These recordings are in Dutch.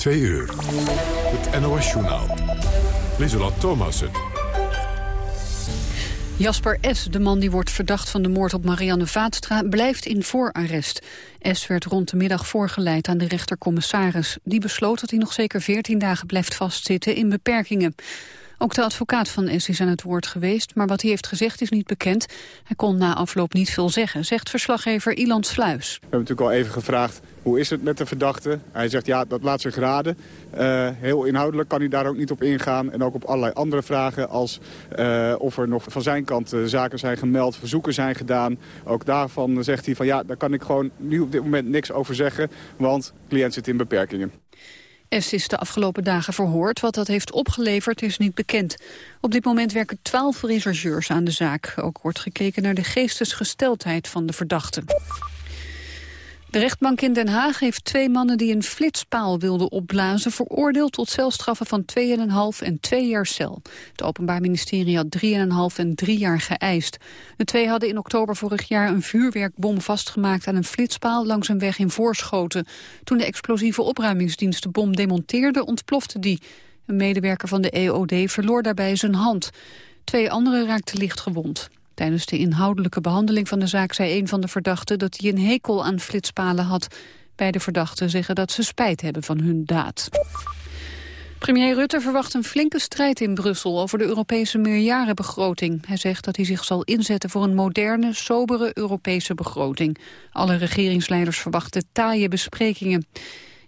Twee uur. Het NOS-journaal. Lieselot Thomassen. Jasper S., de man die wordt verdacht van de moord op Marianne Vaatstra, blijft in voorarrest. S. werd rond de middag voorgeleid aan de rechtercommissaris. Die besloot dat hij nog zeker 14 dagen blijft vastzitten in beperkingen. Ook de advocaat van S is aan het woord geweest, maar wat hij heeft gezegd is niet bekend. Hij kon na afloop niet veel zeggen, zegt verslaggever Ilan Sluis. We hebben natuurlijk al even gevraagd, hoe is het met de verdachte? Hij zegt, ja, dat laat zich raden. Uh, heel inhoudelijk kan hij daar ook niet op ingaan. En ook op allerlei andere vragen als uh, of er nog van zijn kant uh, zaken zijn gemeld, verzoeken zijn gedaan. Ook daarvan zegt hij van, ja, daar kan ik gewoon nu op dit moment niks over zeggen, want cliënt zit in beperkingen. S is de afgelopen dagen verhoord. Wat dat heeft opgeleverd is niet bekend. Op dit moment werken twaalf rechercheurs aan de zaak. Ook wordt gekeken naar de geestesgesteldheid van de verdachte. De rechtbank in Den Haag heeft twee mannen die een flitspaal wilden opblazen... veroordeeld tot celstraffen van 2,5 en 2 jaar cel. Het Openbaar Ministerie had 3,5 en 3 jaar geëist. De twee hadden in oktober vorig jaar een vuurwerkbom vastgemaakt... aan een flitspaal langs een weg in Voorschoten. Toen de explosieve opruimingsdienst de bom demonteerde, ontplofte die. Een medewerker van de EOD verloor daarbij zijn hand. Twee anderen raakten licht gewond. Tijdens de inhoudelijke behandeling van de zaak zei een van de verdachten dat hij een hekel aan flitspalen had. Beide verdachten zeggen dat ze spijt hebben van hun daad. Premier Rutte verwacht een flinke strijd in Brussel over de Europese meerjarenbegroting. Hij zegt dat hij zich zal inzetten voor een moderne, sobere Europese begroting. Alle regeringsleiders verwachten taaie besprekingen.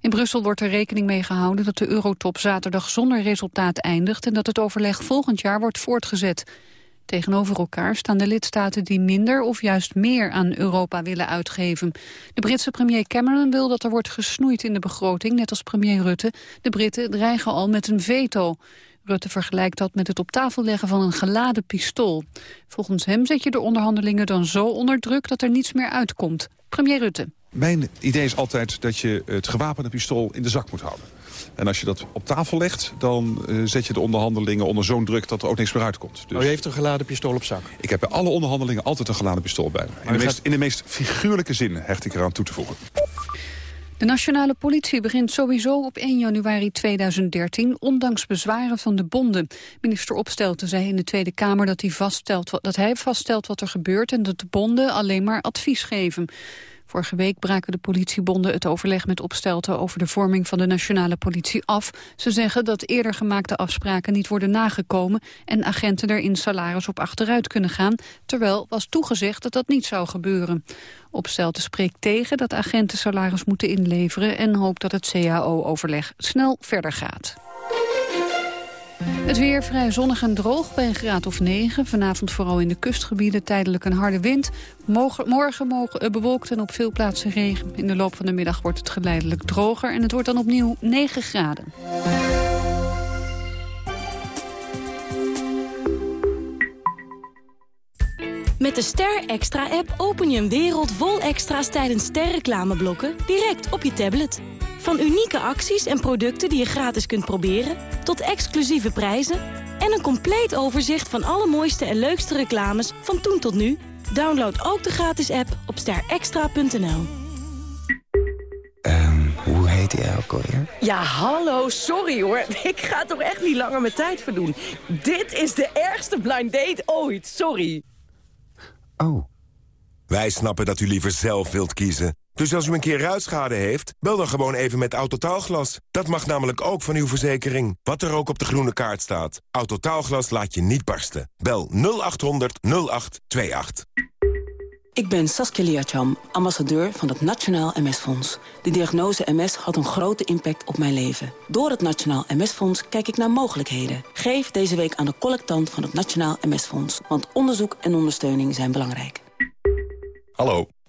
In Brussel wordt er rekening mee gehouden dat de eurotop zaterdag zonder resultaat eindigt... en dat het overleg volgend jaar wordt voortgezet. Tegenover elkaar staan de lidstaten die minder of juist meer aan Europa willen uitgeven. De Britse premier Cameron wil dat er wordt gesnoeid in de begroting, net als premier Rutte. De Britten dreigen al met een veto. Rutte vergelijkt dat met het op tafel leggen van een geladen pistool. Volgens hem zet je de onderhandelingen dan zo onder druk dat er niets meer uitkomt. Premier Rutte. Mijn idee is altijd dat je het gewapende pistool in de zak moet houden. En als je dat op tafel legt, dan uh, zet je de onderhandelingen onder zo'n druk dat er ook niks meer uitkomt. Dus... Oh, u heeft een geladen pistool op zak? Ik heb bij alle onderhandelingen altijd een geladen pistool bij me. In de, meest, in de meest figuurlijke zin hecht ik eraan toe te voegen. De nationale politie begint sowieso op 1 januari 2013, ondanks bezwaren van de bonden. Minister Opstelten zei in de Tweede Kamer dat hij, vaststelt, dat hij vaststelt wat er gebeurt... en dat de bonden alleen maar advies geven. Vorige week braken de politiebonden het overleg met Opstelten over de vorming van de nationale politie af. Ze zeggen dat eerder gemaakte afspraken niet worden nagekomen en agenten er in salaris op achteruit kunnen gaan, terwijl was toegezegd dat dat niet zou gebeuren. Opstelten spreekt tegen dat agenten salaris moeten inleveren en hoopt dat het CAO-overleg snel verder gaat. Het weer vrij zonnig en droog bij een graad of 9. Vanavond vooral in de kustgebieden tijdelijk een harde wind. Morgen mogen, uh, bewolkt en op veel plaatsen regen. In de loop van de middag wordt het geleidelijk droger... en het wordt dan opnieuw 9 graden. Met de Ster Extra-app open je een wereld vol extra's tijdens sterreclameblokken direct op je tablet. Van unieke acties en producten die je gratis kunt proberen... tot exclusieve prijzen en een compleet overzicht van alle mooiste en leukste reclames van toen tot nu. Download ook de gratis app op sterextra.nl. Um, hoe heet die ook alweer? Ja, hallo, sorry hoor. Ik ga toch echt niet langer mijn tijd verdoen. Dit is de ergste blind date ooit, sorry. Oh. Wij snappen dat u liever zelf wilt kiezen. Dus als u een keer ruitschade heeft, bel dan gewoon even met Autotaalglas. Dat mag namelijk ook van uw verzekering. Wat er ook op de groene kaart staat. Autotaalglas laat je niet barsten. Bel 0800 0828. Ik ben Saskia Liacham, ambassadeur van het Nationaal MS-fonds. De diagnose MS had een grote impact op mijn leven. Door het Nationaal MS-fonds kijk ik naar mogelijkheden. Geef deze week aan de collectant van het Nationaal MS-fonds. Want onderzoek en ondersteuning zijn belangrijk. Hallo,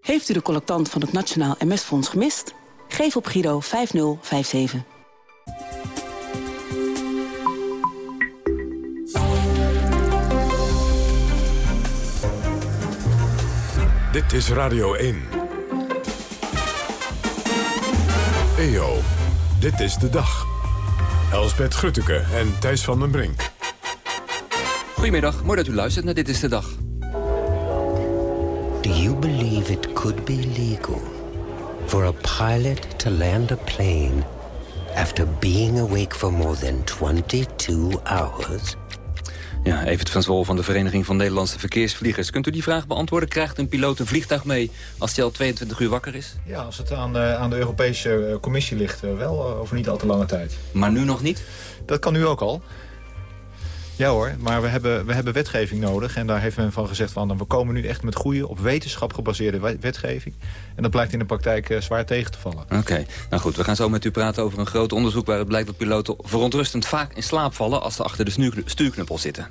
Heeft u de collectant van het Nationaal MS-fonds gemist? Geef op Giro 5057. Dit is Radio 1. EO, dit is de dag. Elsbeth Grutteke en Thijs van den Brink. Goedemiddag, mooi dat u luistert naar Dit is de Dag. Do you believe it could be legal for a pilot to land a plane after being awake for more than 22 hours? Ja, Evert van Zwol van de Vereniging van Nederlandse Verkeersvliegers. Kunt u die vraag beantwoorden? Krijgt een piloot een vliegtuig mee als hij al 22 uur wakker is? Ja, als het aan de, aan de Europese eh, Commissie ligt, eh, wel eh, over niet al te lange tijd. Maar nu nog niet? Dat kan nu ook al. Ja hoor, maar we hebben, we hebben wetgeving nodig. En daar heeft men van gezegd van... we komen nu echt met goede, op wetenschap gebaseerde wetgeving. En dat blijkt in de praktijk zwaar tegen te vallen. Oké, nou goed, we gaan zo met u praten over een groot onderzoek... waar het blijkt dat piloten verontrustend vaak in slaap vallen... als ze achter de stuurknuppel zitten.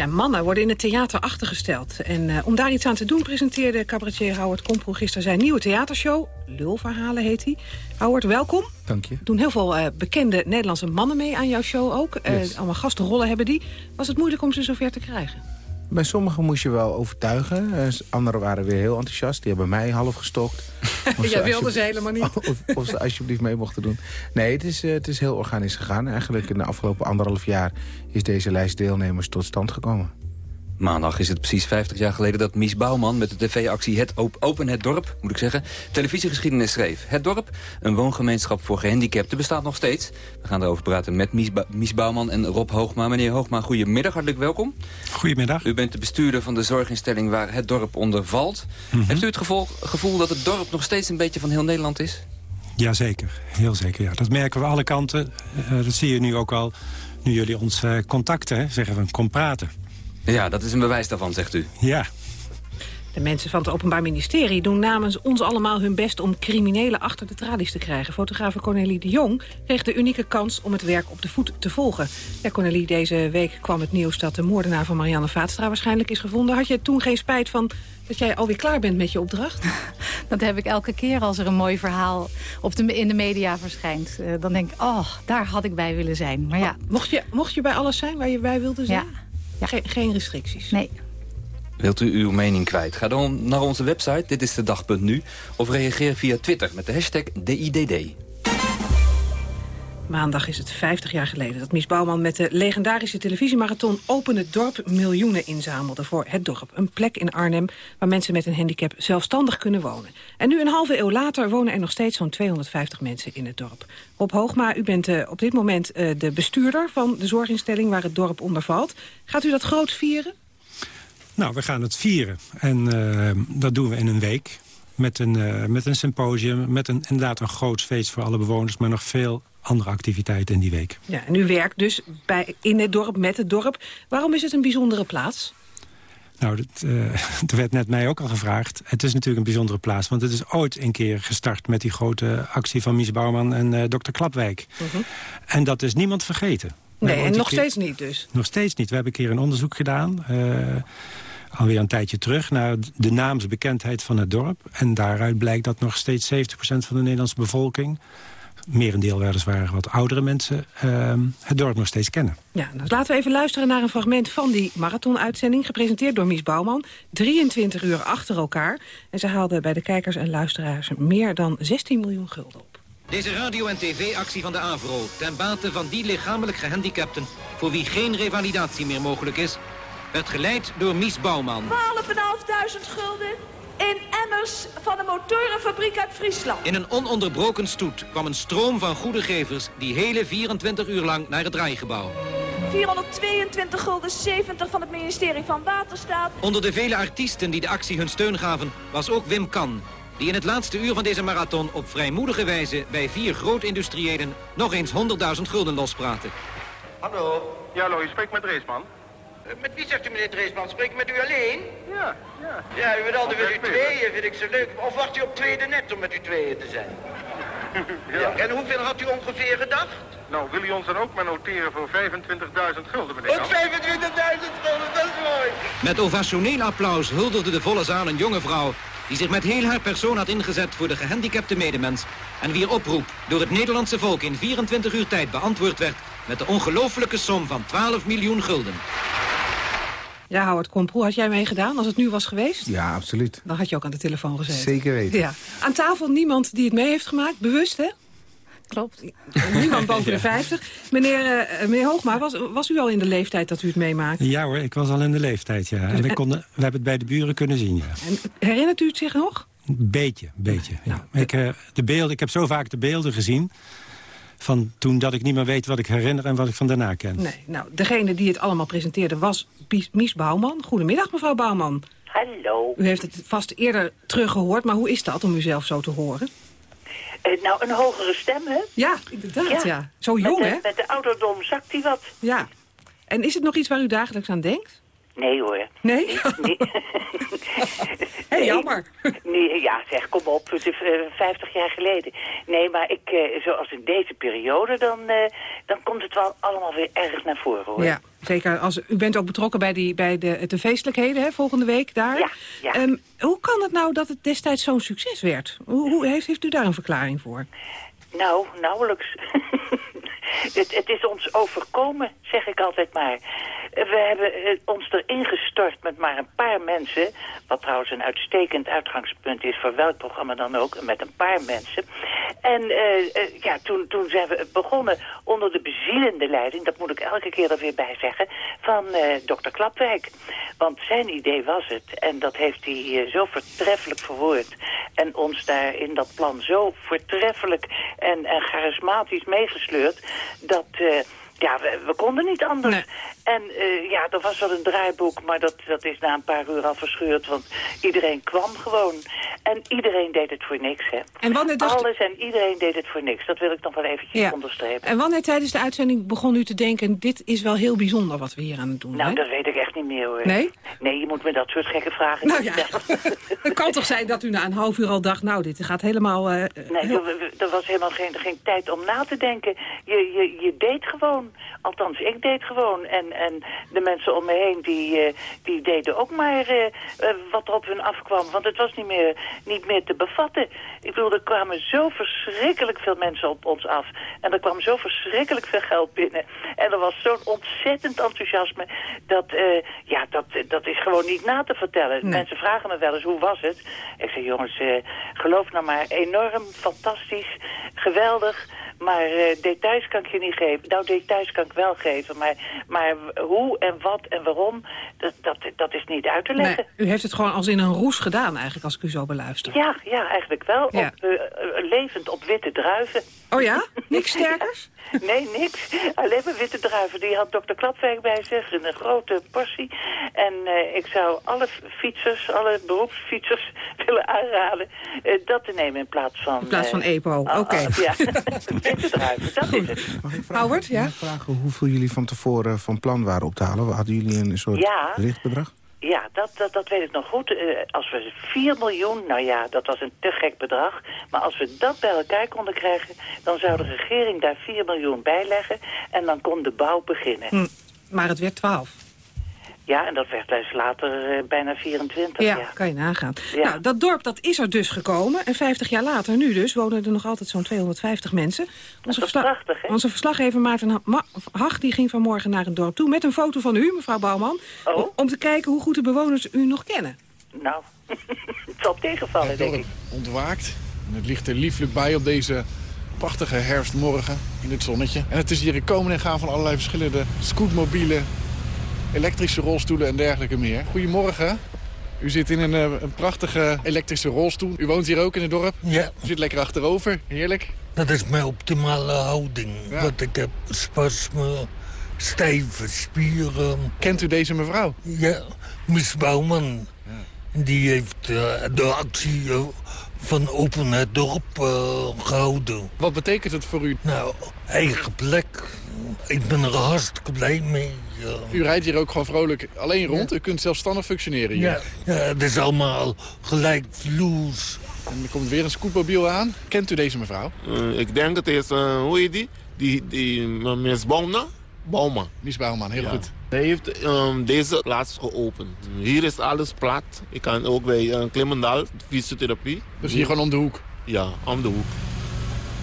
Ja, mannen worden in het theater achtergesteld. En uh, om daar iets aan te doen presenteerde cabaretier Howard Komproe gisteren zijn nieuwe theatershow. Lulverhalen heet hij. Howard, welkom. Dank je. doen heel veel uh, bekende Nederlandse mannen mee aan jouw show ook. Uh, yes. Allemaal gastenrollen hebben die. Was het moeilijk om ze zover te krijgen? Bij sommigen moest je wel overtuigen. Anderen waren weer heel enthousiast. Die hebben mij half gestokt. Jij wilde ze helemaal niet. Of, of, ze alsjeblieft mee mochten doen. Nee, het is, uh, het is heel organisch gegaan. Eigenlijk in de afgelopen anderhalf jaar is deze lijst deelnemers tot stand gekomen. Maandag is het precies 50 jaar geleden dat Mies Bouwman met de tv-actie Het Open Het Dorp, moet ik zeggen, televisiegeschiedenis schreef. Het Dorp, een woongemeenschap voor gehandicapten, bestaat nog steeds. We gaan erover praten met Mies, ba Mies Bouwman en Rob Hoogma. Meneer Hoogma, goedemiddag, hartelijk welkom. Goedemiddag. U bent de bestuurder van de zorginstelling waar Het Dorp onder valt. Mm -hmm. Heeft u het gevoel, gevoel dat het dorp nog steeds een beetje van heel Nederland is? Jazeker, heel zeker. Ja. Dat merken we alle kanten. Uh, dat zie je nu ook al, nu jullie ons uh, contacten, hè, zeggen we, kom praten. Ja, dat is een bewijs daarvan, zegt u. Ja. De mensen van het Openbaar Ministerie doen namens ons allemaal hun best... om criminelen achter de tralies te krijgen. Fotografe Cornelie de Jong kreeg de unieke kans om het werk op de voet te volgen. Ja, Cornelie, deze week kwam het nieuws dat de moordenaar van Marianne Vaatstra waarschijnlijk is gevonden. Had je toen geen spijt van dat jij alweer klaar bent met je opdracht? Dat heb ik elke keer als er een mooi verhaal op de, in de media verschijnt. Uh, dan denk ik, oh, daar had ik bij willen zijn. Maar ja. Mocht je, mocht je bij alles zijn waar je bij wilde zijn? Ja. Ja. Geen, geen restricties? Nee. Wilt u uw mening kwijt? Ga dan naar onze website, dit is de dag.nu... of reageer via Twitter met de hashtag DIDD. Maandag is het 50 jaar geleden dat Mies Bouwman met de legendarische televisiemarathon Open het Dorp miljoenen inzamelde voor het dorp. Een plek in Arnhem waar mensen met een handicap zelfstandig kunnen wonen. En nu een halve eeuw later wonen er nog steeds zo'n 250 mensen in het dorp. Rob Hoogma, u bent uh, op dit moment uh, de bestuurder van de zorginstelling waar het dorp onder valt. Gaat u dat groot vieren? Nou, we gaan het vieren. En uh, dat doen we in een week. Met een, met een symposium, met een, inderdaad een groot feest voor alle bewoners... maar nog veel andere activiteiten in die week. Ja, en u werkt dus bij, in het dorp, met het dorp. Waarom is het een bijzondere plaats? Nou, dat, uh, er werd net mij ook al gevraagd. Het is natuurlijk een bijzondere plaats. Want het is ooit een keer gestart met die grote actie van Mies Bouwman en uh, dokter Klapwijk. Uh -huh. En dat is niemand vergeten. Nee, en nog keer, steeds niet dus? Nog steeds niet. We hebben een keer een onderzoek gedaan... Uh, alweer een tijdje terug naar de naamsbekendheid van het dorp. En daaruit blijkt dat nog steeds 70% van de Nederlandse bevolking... merendeel weliswaar wat oudere mensen... Uh, het dorp nog steeds kennen. Ja, nou, laten we even luisteren naar een fragment van die marathonuitzending... gepresenteerd door Mies Bouwman. 23 uur achter elkaar. En ze haalde bij de kijkers en luisteraars meer dan 16 miljoen gulden op. Deze radio- en tv-actie van de AVRO... ten bate van die lichamelijk gehandicapten... voor wie geen revalidatie meer mogelijk is werd geleid door Mies Bouwman. 12.500 gulden in emmers van een motorenfabriek uit Friesland. In een ononderbroken stoet kwam een stroom van goede gevers... die hele 24 uur lang naar het draaigebouw. 422 gulden 70 van het ministerie van Waterstaat. Onder de vele artiesten die de actie hun steun gaven... was ook Wim Kan, die in het laatste uur van deze marathon... op vrijmoedige wijze bij vier grootindustriëlen... nog eens 100.000 gulden lospraten. Hallo. Ja, hallo, je spreekt met Reesman. Met wie zegt u, meneer Dreesman? Spreek ik met u alleen? Ja, ja. Ja, u bent altijd met u tweeën, vind ik zo leuk. Of wacht u op tweede net om met u tweeën te zijn? ja. ja. En hoeveel had u ongeveer gedacht? Nou, wil u ons dan ook maar noteren voor 25.000 gulden, meneer? Ook 25.000 gulden, dat is mooi. Met ovationeel applaus huldigde de volle zaal een jonge vrouw... die zich met heel haar persoon had ingezet voor de gehandicapte medemens... en wier oproep door het Nederlandse volk in 24 uur tijd beantwoord werd... met de ongelofelijke som van 12 miljoen gulden. Ja, Howard Komproe, had jij meegedaan als het nu was geweest? Ja, absoluut. Dan had je ook aan de telefoon gezeten. Zeker weten. Ja. Aan tafel niemand die het mee heeft gemaakt, bewust hè? Klopt. Niemand boven de 50. Meneer, eh, meneer Hoogma, was, was u al in de leeftijd dat u het meemaakte? Ja hoor, ik was al in de leeftijd, ja. En we, konden, we hebben het bij de buren kunnen zien, ja. En herinnert u het zich nog? Beetje, beetje. Ja. Ik, uh, de beelden, ik heb zo vaak de beelden gezien van toen dat ik niet meer weet wat ik herinner en wat ik van daarna ken. Nee, nou, degene die het allemaal presenteerde was Mies Bouwman. Goedemiddag, mevrouw Bouwman. Hallo. U heeft het vast eerder teruggehoord, maar hoe is dat om uzelf zo te horen? Uh, nou, een hogere stem, hè? Ja, inderdaad, ja. ja. Zo jong, met hè? Met de ouderdom zakt hij wat. Ja. En is het nog iets waar u dagelijks aan denkt? Nee hoor. Nee? Nee. hey, jammer. Nee, ja, zeg, kom op. Het is uh, 50 jaar geleden. Nee, maar ik, uh, zoals in deze periode, dan, uh, dan komt het wel allemaal weer erg naar voren, hoor. Ja, zeker. Als, u bent ook betrokken bij, die, bij de, de feestelijkheden, hè, volgende week daar. Ja, ja. Um, hoe kan het nou dat het destijds zo'n succes werd? Hoe, hoe, heeft, heeft u daar een verklaring voor? Nou, nauwelijks. het, het is ons overkomen, zeg ik altijd maar. We hebben ons erin gestort met maar een paar mensen... wat trouwens een uitstekend uitgangspunt is voor welk programma dan ook... met een paar mensen. En uh, uh, ja, toen, toen zijn we begonnen onder de bezielende leiding... dat moet ik elke keer er weer bij zeggen... van uh, dokter Klapwijk. Want zijn idee was het, en dat heeft hij zo voortreffelijk verwoord... en ons daar in dat plan zo voortreffelijk en, en charismatisch meegesleurd... dat... ja, we, konden niet anders. En uh, ja, er was wel een draaiboek, maar dat, dat is na een paar uur al verscheurd. Want iedereen kwam gewoon. En iedereen deed het voor niks, hè. En wanneer dacht... Alles en iedereen deed het voor niks. Dat wil ik nog wel eventjes ja. onderstrepen. En wanneer tijdens de uitzending begon u te denken... dit is wel heel bijzonder wat we hier aan het doen Nou, hè? dat weet ik echt niet meer, hoor. Nee? Nee, je moet me dat soort gekke vragen nou, niet ja. stellen. Het kan toch zijn dat u na een half uur al dacht... nou, dit gaat helemaal... Uh, nee, heel... er, er, was helemaal geen, geen tijd om na te denken. Je, je, je deed gewoon. Althans, ik deed gewoon. En, en de mensen om me heen, die, uh, die deden ook maar uh, uh, wat er op hun afkwam. Want het was niet meer, niet meer te bevatten. Ik bedoel, er kwamen zo verschrikkelijk veel mensen op ons af. En er kwam zo verschrikkelijk veel geld binnen. En er was zo'n ontzettend enthousiasme. Dat, ja, dat, dat is gewoon niet na te vertellen. Nee. Mensen vragen me wel eens, hoe was het? Ik zeg, jongens, geloof nou maar, enorm, fantastisch, geweldig... Maar uh, details kan ik je niet geven. Nou, details kan ik wel geven. Maar, maar hoe en wat en waarom, dat, dat, dat is niet uit te leggen. Nee, u heeft het gewoon als in een roes gedaan eigenlijk, als ik u zo beluister. Ja, ja eigenlijk wel. Ja. Op, uh, levend op witte druiven. Oh ja? Niks sterkers? Nee, niks. Alleen maar witte druiven. Die had dokter Klapwijk bij zich in een grote portie. En uh, ik zou alle fietsers, alle beroepsfietsers willen aanraden... dat te nemen in plaats van... In plaats van EPO, oké. Okay. ja. witte druiven, dat is het. Mag ik vragen, Howard, ja? vragen hoeveel jullie van tevoren van plan waren op te halen? Hadden jullie een soort ja. richtbedrag? Ja, dat, dat, dat weet ik nog goed. Uh, als we 4 miljoen, nou ja, dat was een te gek bedrag. Maar als we dat bij elkaar konden krijgen... dan zou de regering daar 4 miljoen bij leggen... en dan kon de bouw beginnen. Hm, maar het werd 12. Ja, en dat werd dus later uh, bijna 24. Ja, ja, kan je nagaan. Ja. Nou, dat dorp dat is er dus gekomen. En 50 jaar later, nu dus, wonen er nog altijd zo'n 250 mensen. Onze, verslag prachtig, onze verslaggever Maarten Hag die ging vanmorgen naar een dorp toe... met een foto van u, mevrouw Bouwman... Oh? om te kijken hoe goed de bewoners u nog kennen. Nou, het zal tegenvallen, denk ik. Ontwaakt. En het ligt er lieflijk bij op deze prachtige herfstmorgen in het zonnetje. En het is hier een komen en gaan van allerlei verschillende scootmobielen elektrische rolstoelen en dergelijke meer. Goedemorgen. U zit in een, een, prachtige elektrische rolstoel. U woont hier ook in het dorp? Ja. U zit lekker achterover. Heerlijk. Dat is mijn optimale houding. Ja. Want ik heb spasme, stijve spieren. Kent u deze mevrouw? Ja, Miss Bouwman. Ja. Die heeft uh, de actie uh, van Open het Dorp uh, gehouden. Wat betekent het voor u? Nou, eigen plek. Ik ben er hartstikke blij mee. Ja. U rijdt hier ook gewoon vrolijk alleen rond. Ja. U kunt zelfstandig functioneren hier. Ja, ja het is allemaal gelijk vloes. En er komt weer een scootmobiel aan. Kent u deze mevrouw? Uh, ik denk het is, uh, hoe heet die? Die, die uh, Miss Bouwman. Bouwman. Miss Bouwman, heel ja. goed. Hij heeft um, deze plaats geopend. Hier is alles plat. Ik kan ook bij uh, Klimmendaal, fysiotherapie. Dus hier gewoon om de hoek? Ja, om de hoek.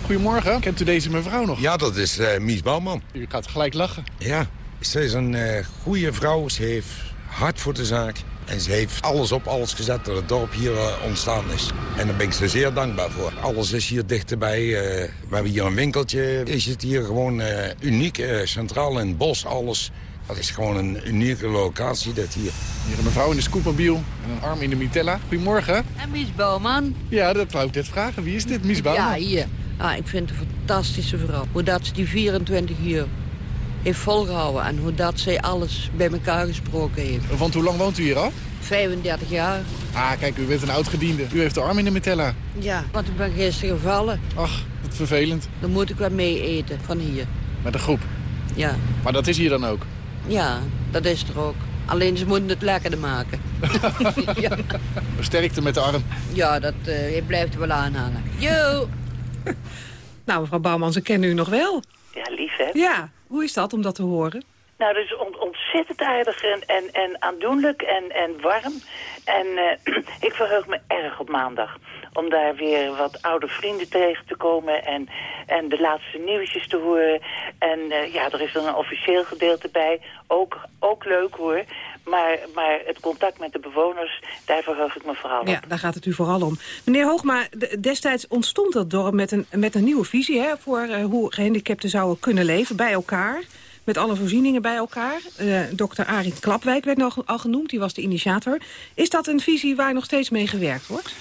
Goedemorgen, kent u deze mevrouw nog? Ja, dat is uh, Mies Bouwman. U gaat gelijk lachen. Ja, ze is een uh, goede vrouw. Ze heeft hard voor de zaak. En ze heeft alles op alles gezet dat het dorp hier eh, ontstaan is. En daar ben ik ze zeer dankbaar voor. Alles is hier dichterbij. Uh, we hebben hier een winkeltje. Is het hier gewoon uh, uniek, centraal in het bos, alles. Dat is gewoon een unieke locatie, dit hier. Hier een mevrouw in de scootmobiel en een arm in de Mitella. Goedemorgen. En Mies Bouwman. Ja, dat wou ik net vragen. Wie is dit, Mies Bouwman? Ja, hier. Ah, ik vind het een fantastische vrouw. Hoe dat ze die 24 uur heeft volgehouden en hoe dat zij alles bij elkaar gesproken heeft. Want hoe lang woont u hier al? 35 jaar. Ah, kijk, u bent een oud-gediende. U heeft de arm in de Mitella. Ja, want ik ben gisteren gevallen. Ach, wat vervelend. Dan moet ik wel mee eten van hier. Met de groep? Ja. Maar dat is hier dan ook? Ja, dat is er ook. Alleen ze moeten het lekkerder maken. ja. Sterkte met de arm. Ja, dat uh, blijft er wel aanhangen. Yo! nou, mevrouw Bouwman, ze kennen u nog wel. Ja, lief hè? Ja, hoe is dat om dat te horen? Nou, dat is ontzettend aardig en, en, en aandoenlijk en, en warm. En uh, ik verheug me erg op maandag. Om daar weer wat oude vrienden tegen te komen en, en de laatste nieuwsjes te horen. En uh, ja, er is dan een officieel gedeelte bij. Ook, ook leuk hoor. Maar, maar het contact met de bewoners, daar verheug ik me vooral op. Ja, daar gaat het u vooral om. Meneer Hoogma, destijds ontstond dat dorp met een, met een nieuwe visie... Hè, voor uh, hoe gehandicapten zouden kunnen leven bij elkaar met alle voorzieningen bij elkaar. Uh, dokter Arie Klapwijk werd nog al genoemd, die was de initiator. Is dat een visie waar nog steeds mee gewerkt wordt?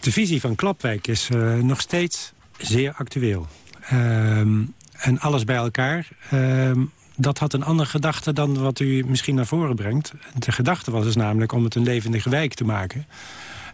De visie van Klapwijk is uh, nog steeds zeer actueel. Ehm, en alles bij elkaar, ehm, dat had een andere gedachte dan wat u misschien naar voren brengt. De gedachte was dus namelijk om het een levendige wijk te maken.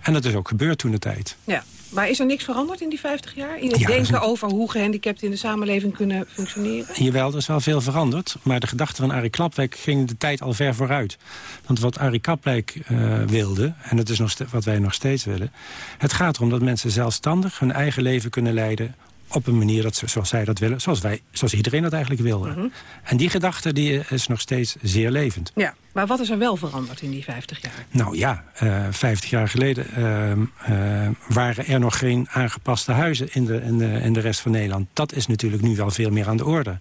En dat is ook gebeurd toen de tijd. Ja. Maar is er niks veranderd in die 50 jaar? In het denken over hoe gehandicapten in de samenleving kunnen functioneren? Jawel, er is wel veel veranderd. Maar de gedachte van Arie Klapwijk ging de tijd al ver vooruit. Want wat Arie Klapwijk uh, wilde, en dat is nog wat wij nog steeds willen... het gaat erom dat mensen zelfstandig hun eigen leven kunnen leiden op een manier dat, zoals zij dat willen, zoals, wij, zoals iedereen dat eigenlijk wilde. Mm -hmm. En die gedachte die is nog steeds zeer levend. Ja, maar wat is er wel veranderd in die 50 jaar? Nou ja, uh, 50 jaar geleden uh, uh, waren er nog geen aangepaste huizen in de, in, de, in de rest van Nederland. Dat is natuurlijk nu wel veel meer aan de orde.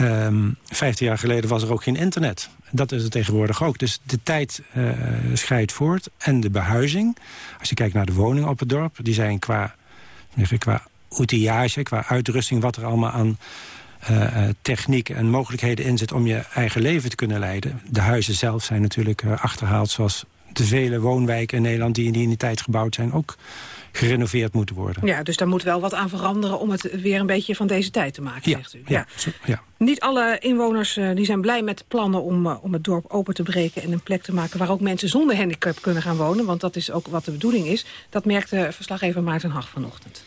Um, 50 jaar geleden was er ook geen internet. Dat is het tegenwoordig ook. Dus de tijd uh, scheidt voort. En de behuizing, als je kijkt naar de woningen op het dorp... die zijn qua, qua outillage, qua uitrusting... wat er allemaal aan uh, techniek en mogelijkheden in zit... om je eigen leven te kunnen leiden. De huizen zelf zijn natuurlijk uh, achterhaald... zoals de vele woonwijken in Nederland die in die tijd gebouwd zijn... ook gerenoveerd moeten worden. Ja, dus daar moet wel wat aan veranderen... om het weer een beetje van deze tijd te maken, ja, zegt u. Ja, ja. Zo, ja. Niet alle inwoners uh, die zijn blij met plannen om, uh, om het dorp open te breken... en een plek te maken waar ook mensen zonder handicap kunnen gaan wonen. Want dat is ook wat de bedoeling is. Dat merkte verslaggever Maarten Hag vanochtend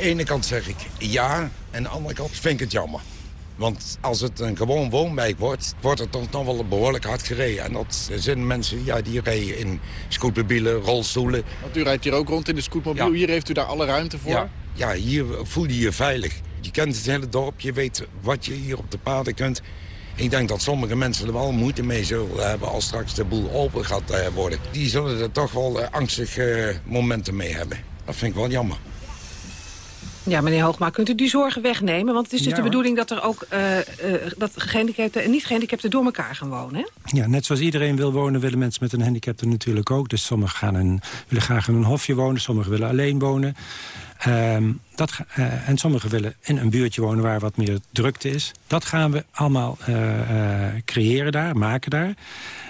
ene kant zeg ik ja, en aan de andere kant vind ik het jammer. Want als het een gewoon woonwijk wordt, wordt er toch nog wel behoorlijk hard gereden. En dat zijn mensen ja, die rijden in scootmobielen, rolstoelen. Want u rijdt hier ook rond in de scootmobiel. Ja. Hier heeft u daar alle ruimte voor? Ja, ja, hier voel je je veilig. Je kent het hele dorp, je weet wat je hier op de paden kunt. Ik denk dat sommige mensen er wel moeite mee zullen hebben als straks de boel open gaat worden. Die zullen er toch wel angstige momenten mee hebben. Dat vind ik wel jammer. Ja, meneer Hoogma, kunt u die zorgen wegnemen? Want het is dus ja, de bedoeling dat er ook uh, uh, dat gehandicapten en niet-gehandicapten door elkaar gaan wonen, hè? Ja, net zoals iedereen wil wonen, willen mensen met een handicap er natuurlijk ook. Dus sommigen gaan een, willen graag in een hofje wonen, sommigen willen alleen wonen. Um, dat, uh, en sommigen willen in een buurtje wonen waar wat meer drukte is. Dat gaan we allemaal creëren daar, maken daar.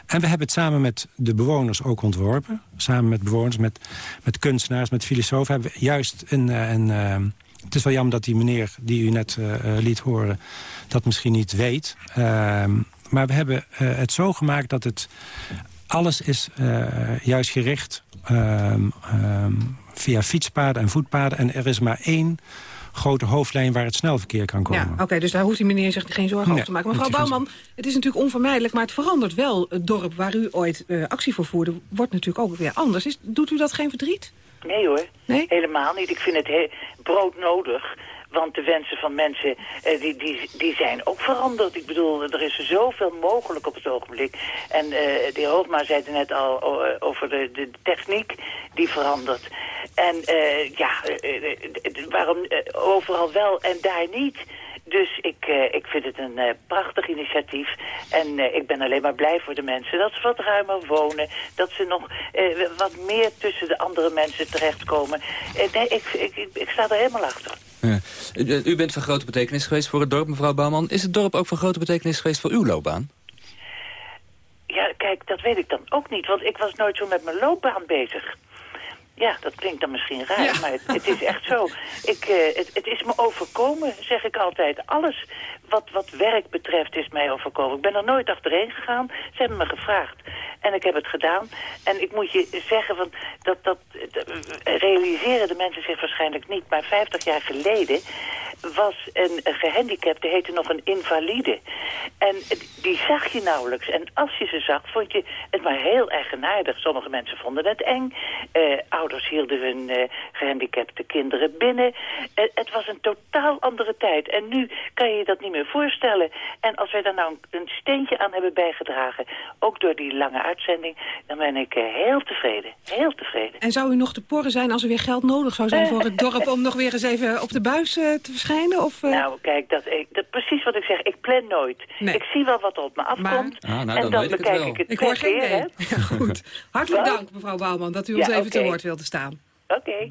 En we hebben het samen met de bewoners ook ontworpen. Samen met bewoners, met, met kunstenaars, met filosofen... hebben we juist een... een uh, het is wel jammer dat die meneer die u net uh, liet horen... dat misschien niet weet. Uh, maar we hebben uh, het zo gemaakt dat het... alles is juist gericht via fietspaden en voetpaden. En er is maar één grote hoofdlijn waar het snelverkeer kan komen. Ja, Oké, okay, dus daar hoeft die meneer zich geen zorgen nee, over te maken. Mevrouw Bouwman, het is natuurlijk onvermijdelijk... maar het verandert wel. Het dorp waar u ooit actie voor voerde... wordt natuurlijk ook weer anders. Is, doet u dat geen verdriet? Nee hoor, nee? helemaal niet. Ik vind het broodnodig. Want de wensen van mensen, uh, die, die, die zijn ook veranderd. Ik bedoel, er is zoveel mogelijk op het ogenblik. En uh, de heer Hoogma zei het net al over de, de techniek die verandert. En uh, ja, waarom overal wel en daar niet? Dus ik, eh, ik vind het een eh, prachtig initiatief. En eh, ik ben alleen maar blij voor de mensen. Dat ze wat ruimer wonen. Dat ze nog wat meer tussen de andere mensen terechtkomen. Nee, ik, ik, ik, ik sta er helemaal achter. Ja. U, u bent van grote betekenis geweest voor het dorp, mevrouw Bouwman. Is het dorp ook van grote betekenis geweest voor uw loopbaan? Ja, kijk, dat weet ik dan ook niet. Want ik was nooit zo met mijn loopbaan bezig. Ja, dat klinkt dan misschien raar, maar het, het is echt zo. Ik, eh, het, het is me overkomen, zeg ik altijd. Alles wat, wat werk betreft is mij overkomen. Ik ben er nooit achterheen gegaan. Ze hebben me gevraagd. En ik heb het gedaan. En ik moet je zeggen, van, dat, dat, dat realiseren de mensen zich waarschijnlijk niet. Maar 50 jaar geleden was een, gehandicapte, heette nog een invalide. En die zag je nauwelijks. En als je ze zag, vond je het maar heel eigenaardig. Sommige mensen vonden het eng. Eh, ouders hielden hun eh, gehandicapte kinderen binnen. Eh, het was een totaal andere tijd. En nu kan je je dat niet meer voorstellen. En als wij daar nou een, een steentje aan hebben bijgedragen... ook door die lange uitzending... dan ben ik heel tevreden. Heel tevreden. En zou u nog te porren zijn als er weer geld nodig zou zijn voor het dorp... om nog weer eens even op de buis te verschijnen? Of, eh? Nou, kijk, dat, ik, dat, precies wat ik zeg. Ik plan nooit. Nee. Ik zie wel wat er op me afkomt. Ah, nou, en dan dan weet ik het bekijk wel. ik het Ik hoor per geen keer, nee. hè. Ja, goed. Hartelijk Wat? dank, mevrouw Bouwman, dat u ons Ja, even te woord wilde staan. Oké.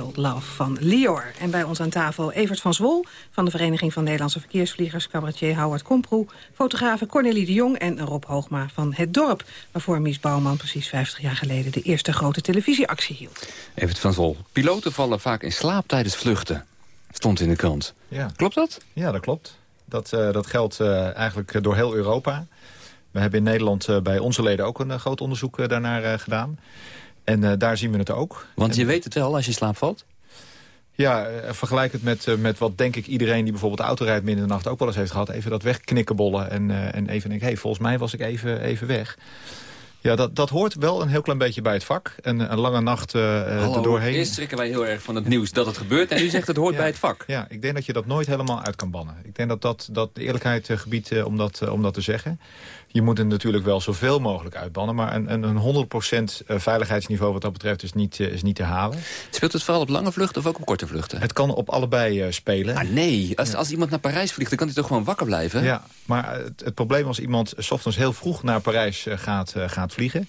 Old Love van Lior. En bij ons aan tafel Evert van Zwol... van de Vereniging van Nederlandse Verkeersvliegers... cabaretier Howard Komproe, fotografe Cornelie de Jong... en Rob Hoogma van Het Dorp... waarvoor Mies Bouwman precies 50 jaar geleden... de eerste grote televisieactie hield. Evert van Zwol. Piloten vallen vaak in slaap tijdens vluchten. Stond in de krant. Ja. Klopt dat? Ja, dat klopt. Dat, eh, dat geldt eh, eigenlijk door heel Europa. We hebben in Nederland eh, bij onze leden ook een groot onderzoek daarnaar eh, gedaan. En eh, daar zien we het ook. Want je weet het wel als je slaap valt? Ja, eh, vergelijk het met, eh, met wat denk ik iedereen die bijvoorbeeld auto rijdt midden in de nacht ook wel eens heeft gehad. Even dat wegknikkenbollen en, en even denken, hey, volgens mij was ik even, even weg. Ja, dat, dat hoort wel een heel klein beetje bij het vak. Een, een lange nacht eh, Hallo, erdoorheen. eerst schrikken wij heel erg van het nieuws dat het gebeurt. En u zegt het hoort Ja. bij het vak. Ja, ik denk dat je dat nooit helemaal uit kan bannen. Ik denk dat dat, dat de eerlijkheid gebiedt om, dat, om dat te zeggen. Je moet het natuurlijk wel zoveel mogelijk uitbannen. Maar een, een, een 100% eh, veiligheidsniveau wat dat betreft is niet, eh, is niet te halen. Speelt het vooral op lange vluchten of ook op korte vluchten? Het kan op allebei eh, spelen. Ah, nee, als, als iemand naar Parijs vliegt, dan kan hij toch gewoon wakker blijven? Ja, maar het, het probleem als iemand 's ochtends heel vroeg naar Parijs gaat, gaat vliegen...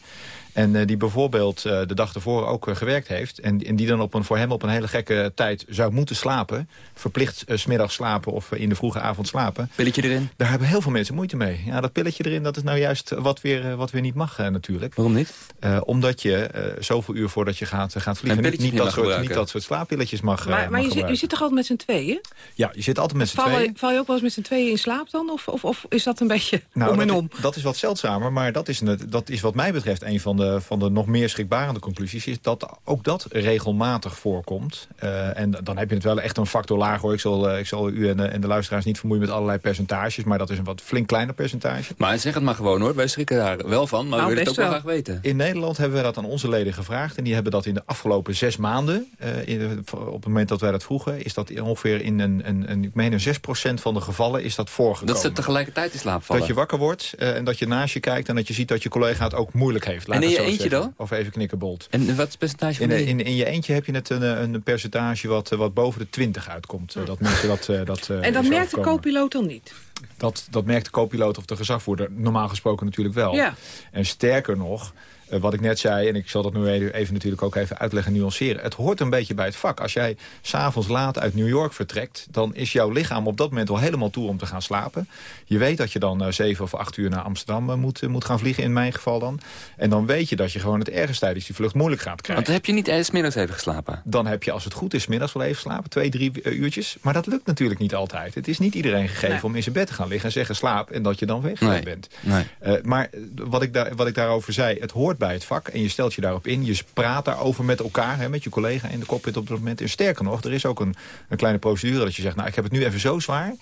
en eh, die bijvoorbeeld eh, de dag ervoor ook eh, gewerkt heeft... En, en die dan op een, voor hem op een hele gekke tijd zou moeten slapen... verplicht 's smiddags slapen of in de vroege avond slapen... Pilletje erin? Daar hebben heel veel mensen moeite mee. Ja, dat pilletje erin, dat is nou juist wat weer, wat weer niet mag eh, natuurlijk. Waarom niet? Eh, omdat je eh, zoveel uur voordat je gaat, gaat vliegen... Niet, dat soort, niet dat soort slaappilletjes mag, Maar, mag maar je, zit, je zit toch altijd met z'n tweeën? Ja, je zit altijd met z'n Val, tweeën. je- val je ook wel eens met z'n tweeën in slaap dan? Of, of, of is dat een beetje Nou, om en dat, om? dat is wat zeldzamer, maar dat is, een, dat is wat mij betreft... een van de, van de nog meer schrikbarende conclusies... is dat ook dat regelmatig voorkomt. Eh, en dan heb je het wel echt een factor laag, hoor. Ik zal, eh, ik zal u en, eh, en de luisteraars niet vermoeien met allerlei percentages... maar dat is een wat flink kleiner percentage. Maar zeg het maar gewoon hoor, wij schrikken daar wel van, maar Nou, we willen het ook wel graag weten. In Nederland hebben we dat aan onze leden gevraagd... en die hebben dat in de afgelopen zes maanden... eh, in de- op het moment dat wij dat vroegen... is dat ongeveer in een, een, een ik meen een 6% van de gevallen is dat voorgekomen. Dat ze tegelijkertijd in slaap vallen. Dat je wakker wordt eh, en dat je naast je kijkt... en dat je ziet dat je collega het ook moeilijk heeft. laat En in ik je eentje zeggen. dan? Of even knikkenbold. En wat is het percentage In, van die? in, in je eentje heb je net een, eh, een percentage wat, eh, wat boven de 20 uitkomt. Eh, dat mensen dat, dat, En dat merkt de co-piloot dan niet? Dat, dat merkt de co-piloot of de gezagvoerder normaal gesproken natuurlijk wel. Ja. En sterker nog, eh, wat ik net zei... en ik zal dat nu even, even natuurlijk ook even uitleggen en nuanceren... het hoort een beetje bij het vak. Als jij s'avonds laat uit New York vertrekt... dan is jouw lichaam op dat moment al helemaal toe om te gaan slapen. Je weet dat je dan eh, zeven of acht uur naar Amsterdam eh, moet, moet gaan vliegen, in mijn geval dan. En dan weet je dat je gewoon het ergst tijdens die vlucht moeilijk gaat krijgen. Want dan heb je niet eens middags even geslapen. Dan heb je, als het goed is, middags wel even slapen. Twee, drie uurtjes. Maar dat lukt natuurlijk niet altijd. Het is niet iedereen gegeven Nee. om in zijn bed te gaan liggen en zeggen slaap... en dat je dan weg Nee. bent. Nee. Eh, maar wat ik, daar, wat ik daarover zei, het hoort bij het vak. En je stelt je daarop in. Je praat daarover met elkaar, hè, met je collega in de cockpit op dat moment. En sterker nog, er is ook een, een kleine procedure dat je zegt... nou, ik heb het nu even zo zwaar.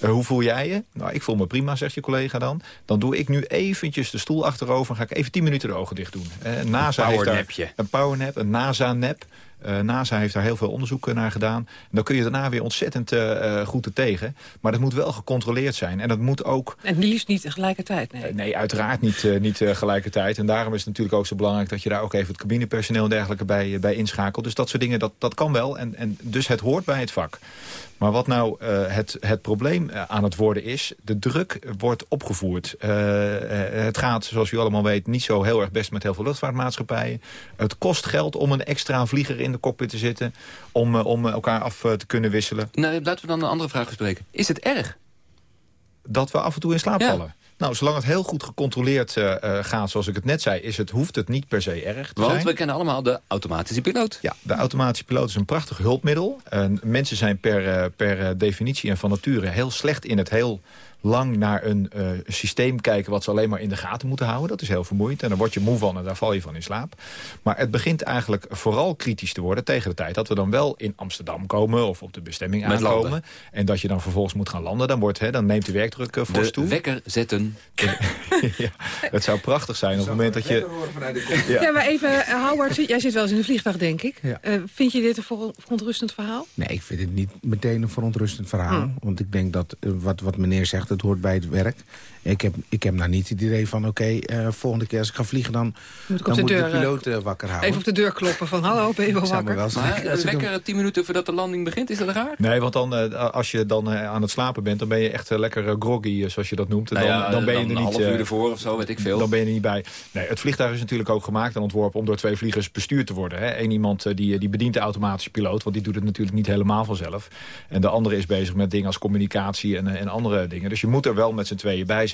Eh, hoe voel jij je? Nou, ik voel me prima, zegt je collega dan. Dan doe ik nu eventjes de stoel achterover... en ga ik even 10 minuten de ogen dicht doen. Eh, NASA powernapje. een powernap, een NASA-nap. Eh, NASA heeft daar heel veel onderzoek eh, naar gedaan. En dan kun je daarna weer ontzettend eh, goed er tegen. Maar dat moet wel gecontroleerd zijn. En dat moet ook En liefst niet tegelijkertijd, nee. Nee, uiteraard niet, niet tegelijkertijd. En daarom is het natuurlijk ook zo belangrijk... dat je daar ook even het cabinepersoneel en dergelijke bij, bij inschakelt. Dus dat soort dingen, dat, dat kan wel. En, en dus het hoort bij het vak. Maar wat nou eh, het, het probleem eh, aan het worden is... de druk wordt opgevoerd. Eh, het gaat, zoals u allemaal weet, niet zo heel erg best met heel veel luchtvaartmaatschappijen. Het kost geld om een extra vlieger in de cockpit te zitten... om, om elkaar af te kunnen wisselen. Nou, laten we dan een andere vraag bespreken. Is het erg? dat we af en toe in slaap Ja. vallen. Nou, zolang het heel goed gecontroleerd eh, eh, gaat, zoals ik het net zei... Is het, hoeft het niet per se erg te Want zijn. we kennen allemaal de automatische piloot. Ja, de automatische piloot is een prachtig hulpmiddel. Mensen zijn per, eh, per definitie en van nature heel slecht in het heel lang naar een eh, systeem kijken... wat ze alleen maar in de gaten moeten houden. Dat is heel vermoeiend en daar word je moe van en daar val je van in slaap. Maar het begint eigenlijk vooral kritisch te worden... tegen de tijd dat we dan wel in Amsterdam komen of op de bestemming Met aankomen. landen. En dat je dan vervolgens moet gaan landen. Dan, wordt, hè, dan neemt de werkdruk uh, fors De toe. wekker zetten. ja, het zou prachtig zijn op het moment dat je... Ja, maar even, eh, Howard, jij zit wel eens in een vliegtuig, denk ik. Ja. Eh, vind je dit een ver- verontrustend verhaal? Nee, ik vind het niet meteen een verontrustend verhaal. Hmm. Want ik denk dat, wat, wat meneer zegt, het hoort bij het werk. Ik heb, ik heb nou niet het idee van, oké, eh, volgende keer als ik ga vliegen... dan Moet ik dan de moet deur, de eh, piloot eh, wakker houden. Even op de deur kloppen van, hallo, ben je wel wakker? wel Maar een als wekker tien minuten voordat de landing begint, is dat raar? Nee, want dan, als je dan eh, aan het slapen bent... dan ben je echt lekker groggy, zoals je dat noemt. Nou dan, ja, dan ben je er een niet... half eh, uur ervoor of zo, weet ik veel. Dan ben je er niet bij. Nee, het vliegtuig is natuurlijk ook gemaakt en ontworpen... om door twee vliegers bestuurd te worden. Hè. Eén iemand die, die bedient de automatische piloot... want die doet het natuurlijk niet helemaal vanzelf. En de andere is bezig met dingen als communicatie en, en andere dingen. Dus je moet er wel met z'n tweeën bij zijn.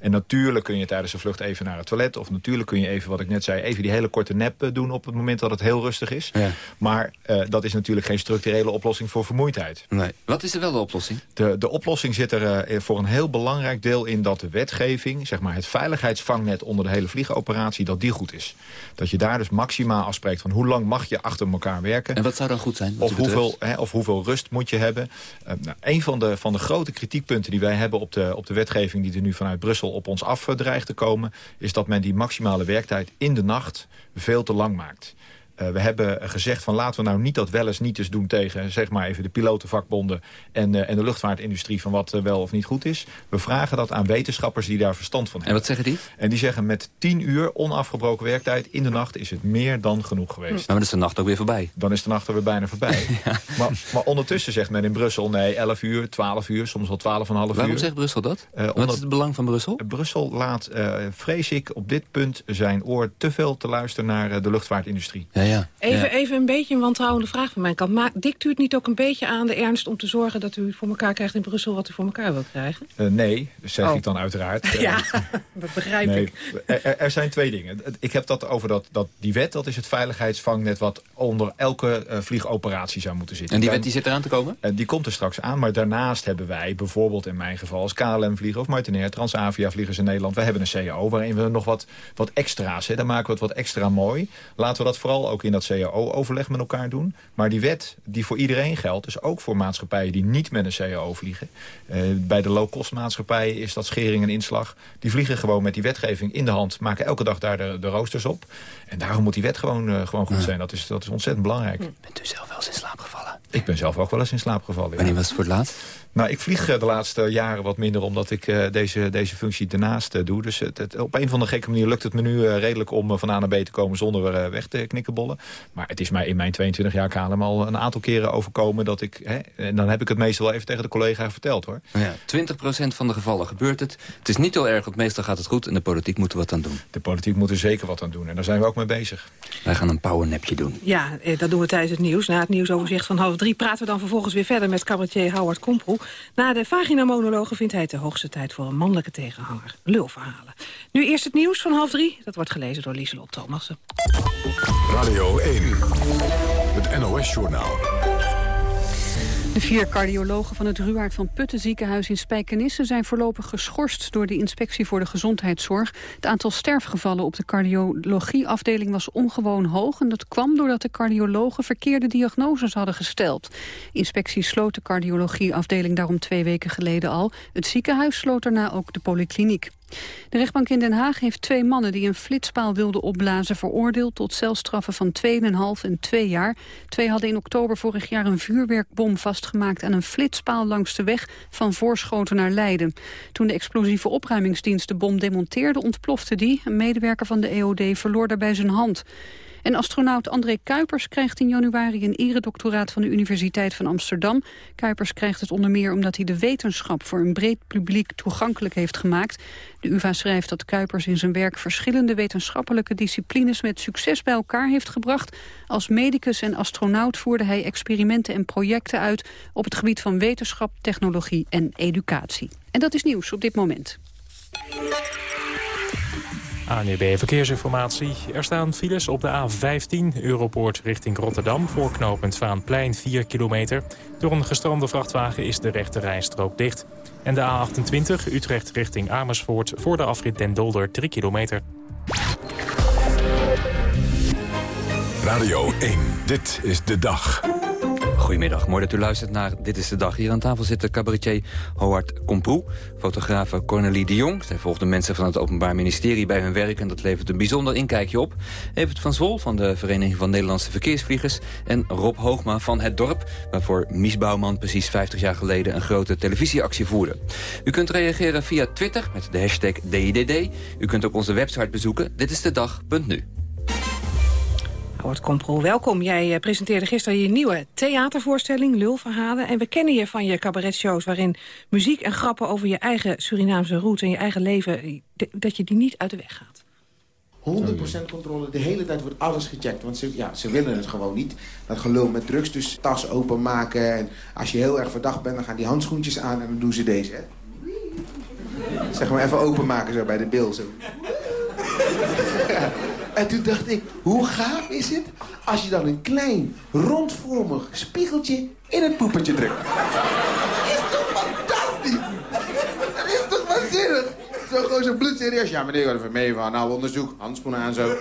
En natuurlijk kun je tijdens de vlucht even naar het toilet... of natuurlijk kun je even, wat ik net zei... even die hele korte nap eh, doen op het moment dat het heel rustig is. Ja. Maar eh, dat is natuurlijk geen structurele oplossing voor vermoeidheid. Nee. Wat is er wel de oplossing? De, de oplossing zit er eh, voor een heel belangrijk deel in dat de wetgeving... zeg maar maar, het veiligheidsvangnet onder de hele vliegoperatie... dat die goed is. Dat je daar dus maximaal afspreekt van hoe lang mag je achter elkaar werken. En wat zou dan goed zijn? Of hoeveel, hè, of hoeveel rust moet je hebben. Uh, nou, een van de, van de grote kritiekpunten die wij hebben op de, op de wetgeving... die er nu vanuit Brussel op ons af dreigt te komen... is dat men die maximale werktijd in de nacht veel te lang maakt. Uh, we hebben gezegd van laten we nou niet dat wel eens niet eens doen tegen zeg maar even de pilotenvakbonden en, uh, en de luchtvaartindustrie van wat uh, wel of niet goed is. We vragen dat aan wetenschappers die daar verstand van hebben. En wat zeggen die? En die zeggen met 10 uur onafgebroken werktijd in de nacht is het meer dan genoeg geweest. Maar dan is de nacht ook weer voorbij. Dan is de nacht er weer bijna voorbij. ja. maar, maar, ondertussen zegt men in Brussel nee 11 uur, 12 uur, soms wel 12,5 uur. Waarom zegt Brussel dat? wat is het belang van Brussel? Brussel laat, vrees ik, op dit punt zijn oor te veel te luisteren naar de luchtvaartindustrie. Ja, ja. Even, ja. even een beetje een wantrouwende vraag van mijn kant. Maar dikt u het niet ook een beetje aan de ernst om te zorgen... dat u voor elkaar krijgt in Brussel wat u voor elkaar wilt krijgen? Uh, nee, zeg oh. ik dan uiteraard. ja, dat begrijp nee, ik. Er, er, zijn twee dingen. Ik heb dat over dat, dat die wet, dat is het veiligheidsvangnet... wat onder elke uh, vliegoperatie zou moeten zitten. En die wet die zit eraan te komen? Uh, die komt er straks aan, maar daarnaast hebben wij bijvoorbeeld in mijn geval... als KLM vliegen of Martinair, Transavia vliegers in Nederland... wij hebben een CAO waarin we nog wat, wat extra's... Hè, daar maken we het wat extra mooi. Laten we dat vooral ook in dat CAO-overleg met elkaar doen. Maar die wet die voor iedereen geldt, dus ook voor maatschappijen die niet met een CAO vliegen. Uh, bij de low-cost maatschappijen is dat schering en inslag. Die vliegen gewoon met die wetgeving in de hand, maken elke dag daar de, de roosters op. En daarom moet die wet gewoon, uh, gewoon goed ja. zijn. Dat is, dat is ontzettend belangrijk. Bent u zelf wel eens in slaap gevallen? Ik ben zelf ook wel eens in slaap gevallen. Wanneer ja. was het voor het laatst? Nou, ik vlieg de laatste jaren wat minder omdat ik uh, deze, deze functie daarnaast uh, doe. Dus het, het, op een of andere gekke manier lukt het me nu uh, redelijk om van A naar B te komen zonder weg te knikkenbollen. Maar het is mij in mijn 22 jaar KLM al een aantal keren overkomen dat ik... Hè, en dan heb ik het meestal wel even tegen de collega verteld hoor. Ja, 20% van de gevallen gebeurt het. Het is niet heel erg, want meestal gaat het goed en de politiek moet er wat aan doen. De politiek moet er zeker wat aan doen en daar zijn we ook mee bezig. Wij gaan een powernapje doen. Ja, dat doen we tijdens het nieuws. Na het nieuwsoverzicht van half drie praten we dan vervolgens weer verder met cabaretier Howard Komproe. Na de vagina-monologen vindt hij het de hoogste tijd voor een mannelijke tegenhanger. Lulverhalen. Nu eerst het nieuws van half drie. Dat wordt gelezen door Lieselot Thomassen. Radio 1. Het NOS-journaal. De vier cardiologen van het Ruwaard van Putten ziekenhuis in Spijkenisse zijn voorlopig geschorst door de inspectie voor de gezondheidszorg. Het aantal sterfgevallen op de cardiologieafdeling was ongewoon hoog en dat kwam doordat de cardiologen verkeerde diagnoses hadden gesteld. Inspectie sloot de cardiologieafdeling daarom twee weken geleden al. Het ziekenhuis sloot daarna ook de polykliniek. De rechtbank in Den Haag heeft twee mannen die een flitspaal wilden opblazen veroordeeld tot celstraffen van 2,5 en 2 jaar. Twee hadden in oktober vorig jaar een vuurwerkbom vastgemaakt aan een flitspaal langs de weg van Voorschoten naar Leiden. Toen de explosieve opruimingsdienst de bom demonteerde ontplofte die. Een medewerker van de EOD verloor daarbij zijn hand. En astronaut André Kuipers krijgt in januari een eredoctoraat van de Universiteit van Amsterdam. Kuipers krijgt het onder meer omdat hij de wetenschap voor een breed publiek toegankelijk heeft gemaakt. De UvA schrijft dat Kuipers in zijn werk verschillende wetenschappelijke disciplines met succes bij elkaar heeft gebracht. Als medicus en astronaut voerde hij experimenten en projecten uit op het gebied van wetenschap, technologie en educatie. En dat is nieuws op dit moment. ANUB Verkeersinformatie. Er staan files op de A15 Europoort richting Rotterdam... voor knooppunt Vaanplein 4 kilometer. Door een gestrande vrachtwagen is de rechte rijstrook dicht. En de A28 Utrecht richting Amersfoort... voor de afrit Den Dolder 3 kilometer. Radio 1, dit is de dag. Goedemiddag, mooi dat u luistert naar Dit is de Dag. Hier aan tafel zit de cabaretier Howard Komproe, fotografe Cornelie de Jong. Zij volgt de mensen van het Openbaar Ministerie bij hun werk... en dat levert een bijzonder inkijkje op. Evert van Zwol van de Vereniging van Nederlandse Verkeersvliegers... en Rob Hoogma van Het Dorp, waarvoor Mies Bouwman precies 50 jaar geleden... een grote televisieactie voerde. U kunt reageren via Twitter met de hashtag DIDD. U kunt ook onze website bezoeken, ditistedag.nu. Komproe, welkom. Jij presenteerde gisteren je nieuwe theatervoorstelling, Lulverhalen. En we kennen je van je cabaretshows waarin muziek en grappen over je eigen Surinaamse roots en je eigen leven, dat je die niet uit de weg gaat. 100% controle, de hele tijd wordt alles gecheckt. Want ze, ja, ze willen het gewoon niet. Dat gelul met drugs, dus tas openmaken. En als je heel erg verdacht bent, dan gaan die handschoentjes aan en dan doen ze deze. Zeg maar even openmaken zo bij de bil. Zo. En toen dacht ik, hoe gaaf is het als je dan een klein, rondvormig spiegeltje in het poepertje drukt. Is toch fantastisch? Dat is toch waanzinnig? Zo gewoon zo bloedserieus. Ja, meneer, wat even mee van. Nou, onderzoek. Handschoenen aan zo.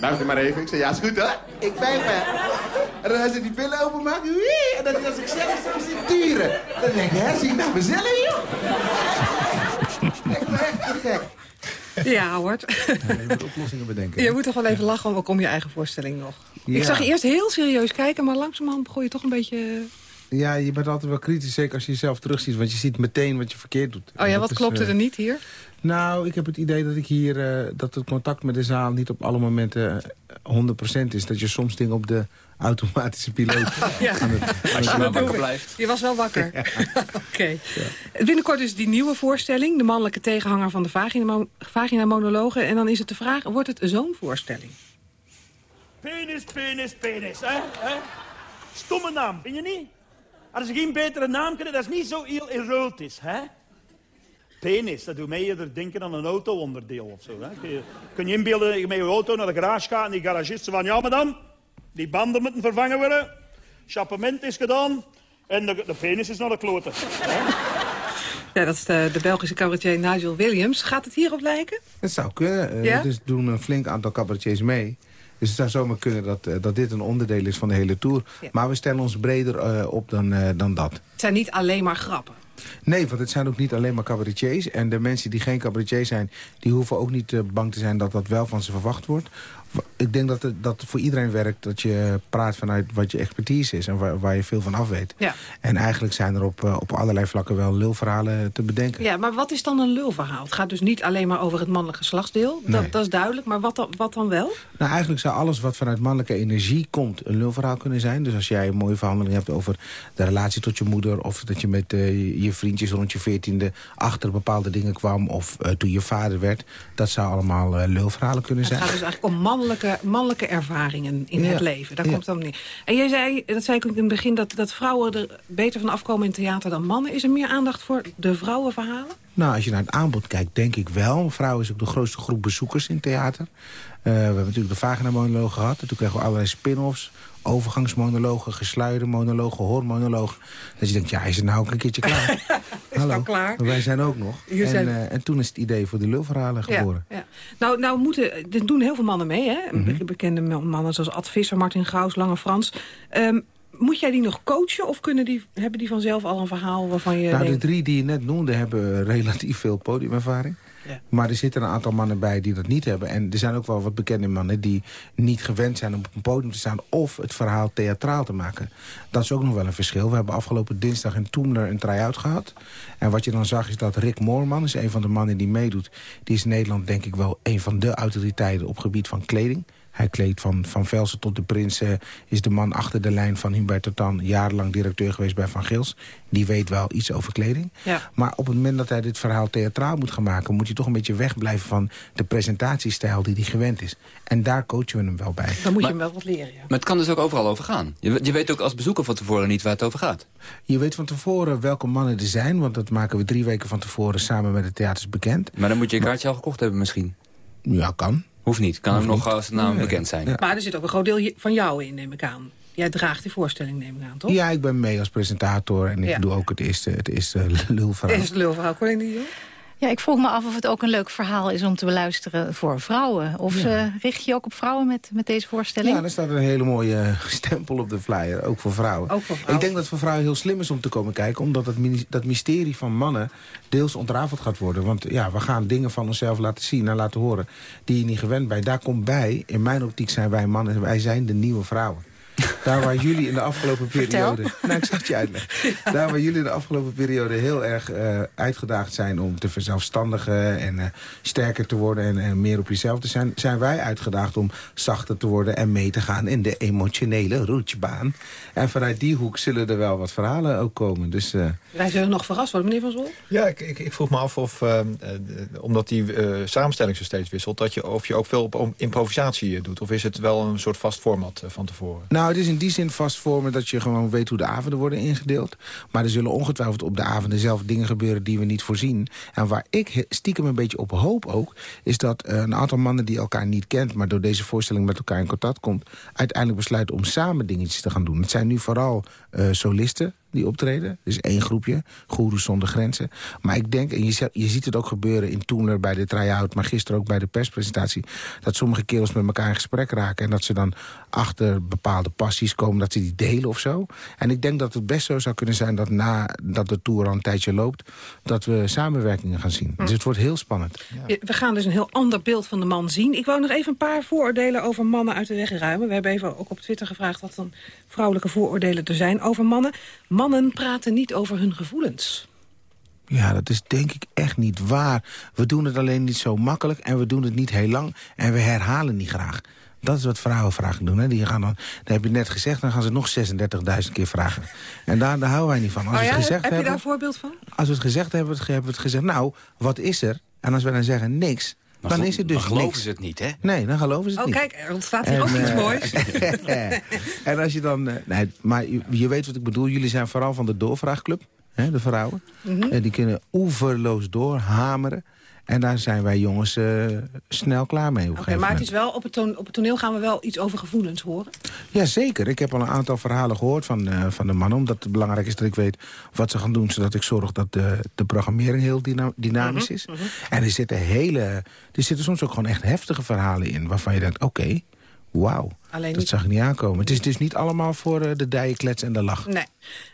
Buig je maar even. Ik zei, ja, is goed hoor. Ik buig me. En dan hij ze die pillen openmaken. Wie? En dan als ik zelf zo zit turen. Dan denk ik, hè, zie ik naar mezelf, joh. Ik ben echt te gek. Ja, Howard. je moet oplossingen bedenken. Je moet toch wel even lachen om, om je eigen voorstelling nog. Ja. Ik zag je eerst heel serieus kijken, maar langzamerhand begon je toch een beetje... Ja, je bent altijd wel kritisch, zeker als je jezelf terugziet. Want je ziet meteen wat je verkeerd doet. Oh ja, wat klopte eh, er niet hier? Nou, ik heb het idee dat ik hier... eh, dat het contact met de zaal niet op alle momenten eh, 100% is. Dat je soms dingen op de automatische piloot Ja. aan het, aan Als het je bent. wakker blijft. Je was wel wakker. Oké. Binnenkort is die nieuwe voorstelling. De mannelijke tegenhanger van de vagina- vagina-monologen. En dan is het de vraag, wordt het zo'n voorstelling? Penis, penis, penis, hè? hè? Stomme naam, vind je niet? Hadden ze geen betere naam kunnen, dat is niet zo heel erotisch, hè? Penis, dat doet mij eerder denken aan een auto-onderdeel of zo. Hè? Kun, je, kun je inbeelden dat je met je auto naar de garage gaat en die garagist zegt van... Ja, madame, die banden moeten vervangen worden. Chappement is gedaan en de, de penis is naar de kloten. Ja, dat is de, de Belgische cabaretier Nigel Williams. Gaat het hierop lijken? Het zou kunnen. Eh, Ja? Dus doen een flink aantal cabaretiers mee. Dus het zou zomaar kunnen dat, eh, dat dit een onderdeel is van de hele tour. Maar we stellen ons breder eh, op dan, eh, dan dat. Het zijn niet alleen maar grappen. Nee, want het zijn ook niet alleen maar cabaretiers. En de mensen die geen cabaretier zijn... die hoeven ook niet eh, bang te zijn dat dat wel van ze verwacht wordt. Ik denk dat het dat voor iedereen werkt dat je praat vanuit wat je expertise is... en waar, waar je veel van af weet. Ja. En eigenlijk zijn er op, eh, op allerlei vlakken wel lulverhalen te bedenken. Ja, maar wat is dan een lulverhaal? Het gaat dus niet alleen maar over het mannelijk geslachtsdeel. Dat, Nee. dat is duidelijk, maar wat dan, wat dan wel? Nou, eigenlijk zou alles wat vanuit mannelijke energie komt een lulverhaal kunnen zijn. Dus als jij een mooie verhandeling hebt over de relatie tot je moeder... of dat je met eh, je- je vriendjes rond je veertiende achter bepaalde dingen kwam... of eh, toen je vader werd, dat zou allemaal eh, lulverhalen kunnen Het zijn. gaat dus eigenlijk om mannelijke, mannelijke ervaringen in Ja. het leven. Daar Ja. komt dan neer. En jij zei, dat zei ik ook in het begin, dat, dat vrouwen er beter van afkomen in theater dan mannen. Is er meer aandacht voor de vrouwenverhalen? Nou, als je naar het aanbod kijkt, denk ik wel. Vrouwen is ook de grootste groep bezoekers in theater. Eh, we hebben natuurlijk de vagina-monoloog gehad. En toen kregen we allerlei spin-offs. Overgangsmonologen, gesluide monologen, hoormonologen. Dat je denkt, ja, is het nou ook een keertje klaar? Is nou klaar? Wij zijn ook nog. En, zijn- eh, en toen is het idee voor die lulverhalen geboren. Ja, ja. Nou, nou moeten, er doen heel veel mannen mee, hè? Mhm. Bekende mannen zoals Ad Visser, Martin Graus, Lange Frans. Ehm, moet jij die nog coachen of kunnen die, hebben die vanzelf al een verhaal waarvan je Nou, de drie die je net noemde hebben relatief veel podiumervaring. Ja. Maar er zitten een aantal mannen bij die dat niet hebben. En er zijn ook wel wat bekende mannen die niet gewend zijn om op een podium te staan... of het verhaal theatraal te maken. Dat is ook nog wel een verschil. We hebben afgelopen dinsdag in Toemler een try-out gehad. En wat je dan zag is dat Rick Moorman, is een van de mannen die meedoet... die is in Nederland denk ik wel een van de autoriteiten op gebied van kleding. Hij kleedt van, van Velsen tot de Prins. eh, is de man achter de lijn van Hubert Tan. Jarenlang directeur geweest bij Van Gils. Die weet wel iets over kleding. Ja. Maar op het moment dat hij dit verhaal theatraal moet gaan maken... moet hij toch een beetje wegblijven van de presentatiestijl die hij gewend is. En daar coachen we hem wel bij. Dan moet je hem wel wat leren, ja. Maar het kan dus ook overal over gaan. Je, je weet ook als bezoeker van tevoren niet waar het over gaat. Je weet van tevoren welke mannen er zijn... want dat maken we drie weken van tevoren samen met de theaters bekend. Maar dan moet je een kaartje al gekocht hebben misschien. Ja, kan. Hoeft niet. Kan Hoeft hem nog niet. als de naam Nee. bekend zijn. Maar er zit ook een groot deel van jou in, neem ik aan. Jij draagt die voorstelling, neem ik aan, toch? Ja, ik ben mee als presentator en ik Ja. doe ook het eerste, het eerste lulverhaal. Is het lulverhaal, Cornelie de Jong? Ja, ik vroeg me af of het ook een leuk verhaal is om te beluisteren voor vrouwen. Of eh, richt je je ook op vrouwen met, met deze voorstelling? Ja, er staat een hele mooie stempel op de flyer, ook voor vrouwen. Ook voor vrouwen. Ik denk dat het voor vrouwen heel slim is om te komen kijken... omdat dat, mini- dat mysterie van mannen deels ontrafeld gaat worden. Want ja, we gaan dingen van onszelf laten zien en laten horen... die je niet gewend bent. Daar komt bij, in mijn optiek zijn wij mannen... wij zijn de nieuwe vrouwen. Daar waar jullie in de afgelopen Vertel. periode... Nou, ik zal het je uitleggen. Daar waar jullie in de afgelopen periode heel erg eh, uitgedaagd zijn... om te verzelfstandigen en eh, sterker te worden en, en meer op jezelf te zijn... zijn wij uitgedaagd om zachter te worden en mee te gaan in de emotionele routebaan. En vanuit die hoek zullen er wel wat verhalen ook komen. Dus eh, Wij zullen nog verrast worden, meneer Van Zol. Ja, ik, ik, ik vroeg me af of, omdat die eh, samenstelling zo steeds wisselt... Dat je, of je ook veel op improvisatie doet. Of is het wel een soort vast format van tevoren? Nou, is in die zin vast vormen dat je gewoon weet hoe de avonden worden ingedeeld. Maar er zullen ongetwijfeld op de avonden zelf dingen gebeuren die we niet voorzien. En waar ik stiekem een beetje op hoop ook... is dat eh, een aantal mannen die elkaar niet kent... maar door deze voorstelling met elkaar in contact komt... uiteindelijk besluiten om samen dingetjes te gaan doen. Het zijn nu vooral eh, solisten, die optreden. Dus één groepje, Goeroes zonder grenzen. Maar ik denk, en je, je ziet het ook gebeuren in Toemler bij de try-out... maar gisteren ook bij de perspresentatie... dat sommige kerels met elkaar in gesprek raken... en dat ze dan achter bepaalde passies komen, dat ze die delen of zo. En ik denk dat het best zo zou kunnen zijn dat nadat de Tour al een tijdje loopt... dat we samenwerkingen gaan zien. Dus het wordt heel spannend. We gaan dus een heel ander beeld van de man zien. Ik wou nog even een paar vooroordelen over mannen uit de weg ruimen. We hebben even ook op Twitter gevraagd wat dan vrouwelijke vooroordelen er zijn over mannen. Mannen praten niet over hun gevoelens. Ja, dat is denk ik echt niet waar. We doen het alleen niet zo makkelijk en we doen het niet heel lang... en we herhalen niet graag. Dat is wat vrouwen vragen doen. Hè. Die gaan dan, dat heb je net gezegd, dan gaan ze nog 36.000 keer vragen. En daar, daar houden wij niet van. Als Oh ja, het gezegd heb je daar een voorbeeld van? als we het gezegd hebben, hebben we het gezegd... nou, wat is er? En als we dan zeggen niks, Maar dan is het dus geloven niks. ze het niet, hè? Nee, dan geloven ze het Oh, niet. kijk, er ontstaat hier ook En, iets eh, moois. en als je dan... eh, nee, maar je, je weet wat ik bedoel. Jullie zijn vooral van de doorvraagclub, hè, de vrouwen. Mhm. En die kunnen oeverloos doorhameren. En daar zijn wij jongens eh, snel klaar mee. Oké, maar het is wel, op, het toon- op het toneel gaan we wel iets over gevoelens horen. Ja, zeker. Ik heb al een aantal verhalen gehoord van, eh, van de mannen. Omdat het belangrijk is dat ik weet wat ze gaan doen... zodat ik zorg dat de, de programmering heel dyna- dynamisch Mhm, is. En er zitten, hele, er zitten soms ook gewoon echt heftige verhalen in... waarvan je denkt, oké, wauw, Alleen dat niet- zag ik niet aankomen. Het is dus niet allemaal voor eh, de dijenklets en de lach. Nee.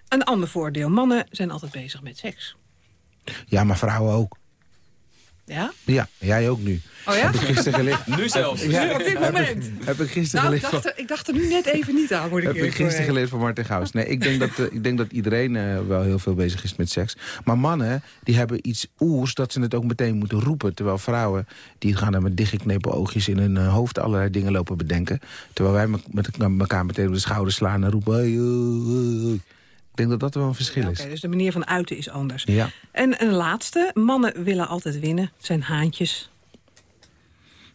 Een ander voordeel. Mannen zijn altijd bezig met seks. Ja, maar vrouwen ook. Ja? Ja, jij ook nu. Oh ja? Heb ik gisteren geleerd. Nu zelfs. Nu op dit Heb moment. ik, heb ik gisteren Nou, ik geleerd dacht, van... er, ik dacht er nu net even niet aan, moet ik Heb ik gisteren geleerd van Martin Gauws. Nee, ik denk dat, eh, ik denk dat iedereen eh, wel heel veel bezig is met seks. Maar mannen, die hebben iets oers dat ze het ook meteen moeten roepen. Terwijl vrouwen, die gaan dan met dichtgeknepen oogjes in hun eh, hoofd allerlei dingen lopen bedenken. Terwijl wij me- met elkaar meteen op de schouder slaan en roepen... "Hey, hey, hey." Ik denk dat dat wel een verschil is. Oké, dus de manier van uiten is anders. Ja. En een laatste. Mannen willen altijd winnen. Het zijn haantjes.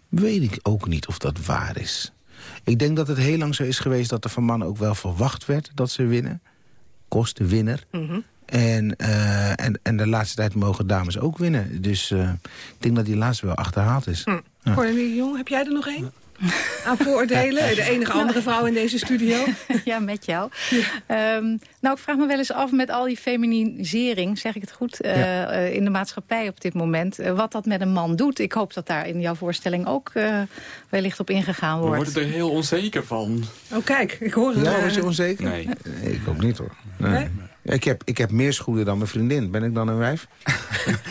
Weet ik ook niet of dat waar is. Ik denk dat het heel lang zo is geweest dat er van mannen ook wel verwacht werd dat ze winnen. Kosten winner. Mhm. En, eh, en, en de laatste tijd mogen dames ook winnen. Dus eh, ik denk dat die laatste wel achterhaald is. Hm. Ja. Cornelie Jong, heb jij er nog één? Aan vooroordelen? De enige andere vrouw in deze studio. ja, met jou. Ehm, nou, ik vraag me wel eens af met al die feminisering, zeg ik het goed, eh, Ja. eh, in de maatschappij op dit moment, eh, wat dat met een man doet. Ik hoop dat daar in jouw voorstelling ook eh, wellicht op ingegaan We wordt. worden er heel onzeker van. Oh, kijk, ik hoor. Ja, eh, was je onzeker? Nee. Nee, ik ook niet hoor. Nee. Ik, heb, ik heb meer schoenen dan mijn vriendin. Ben ik dan een wijf?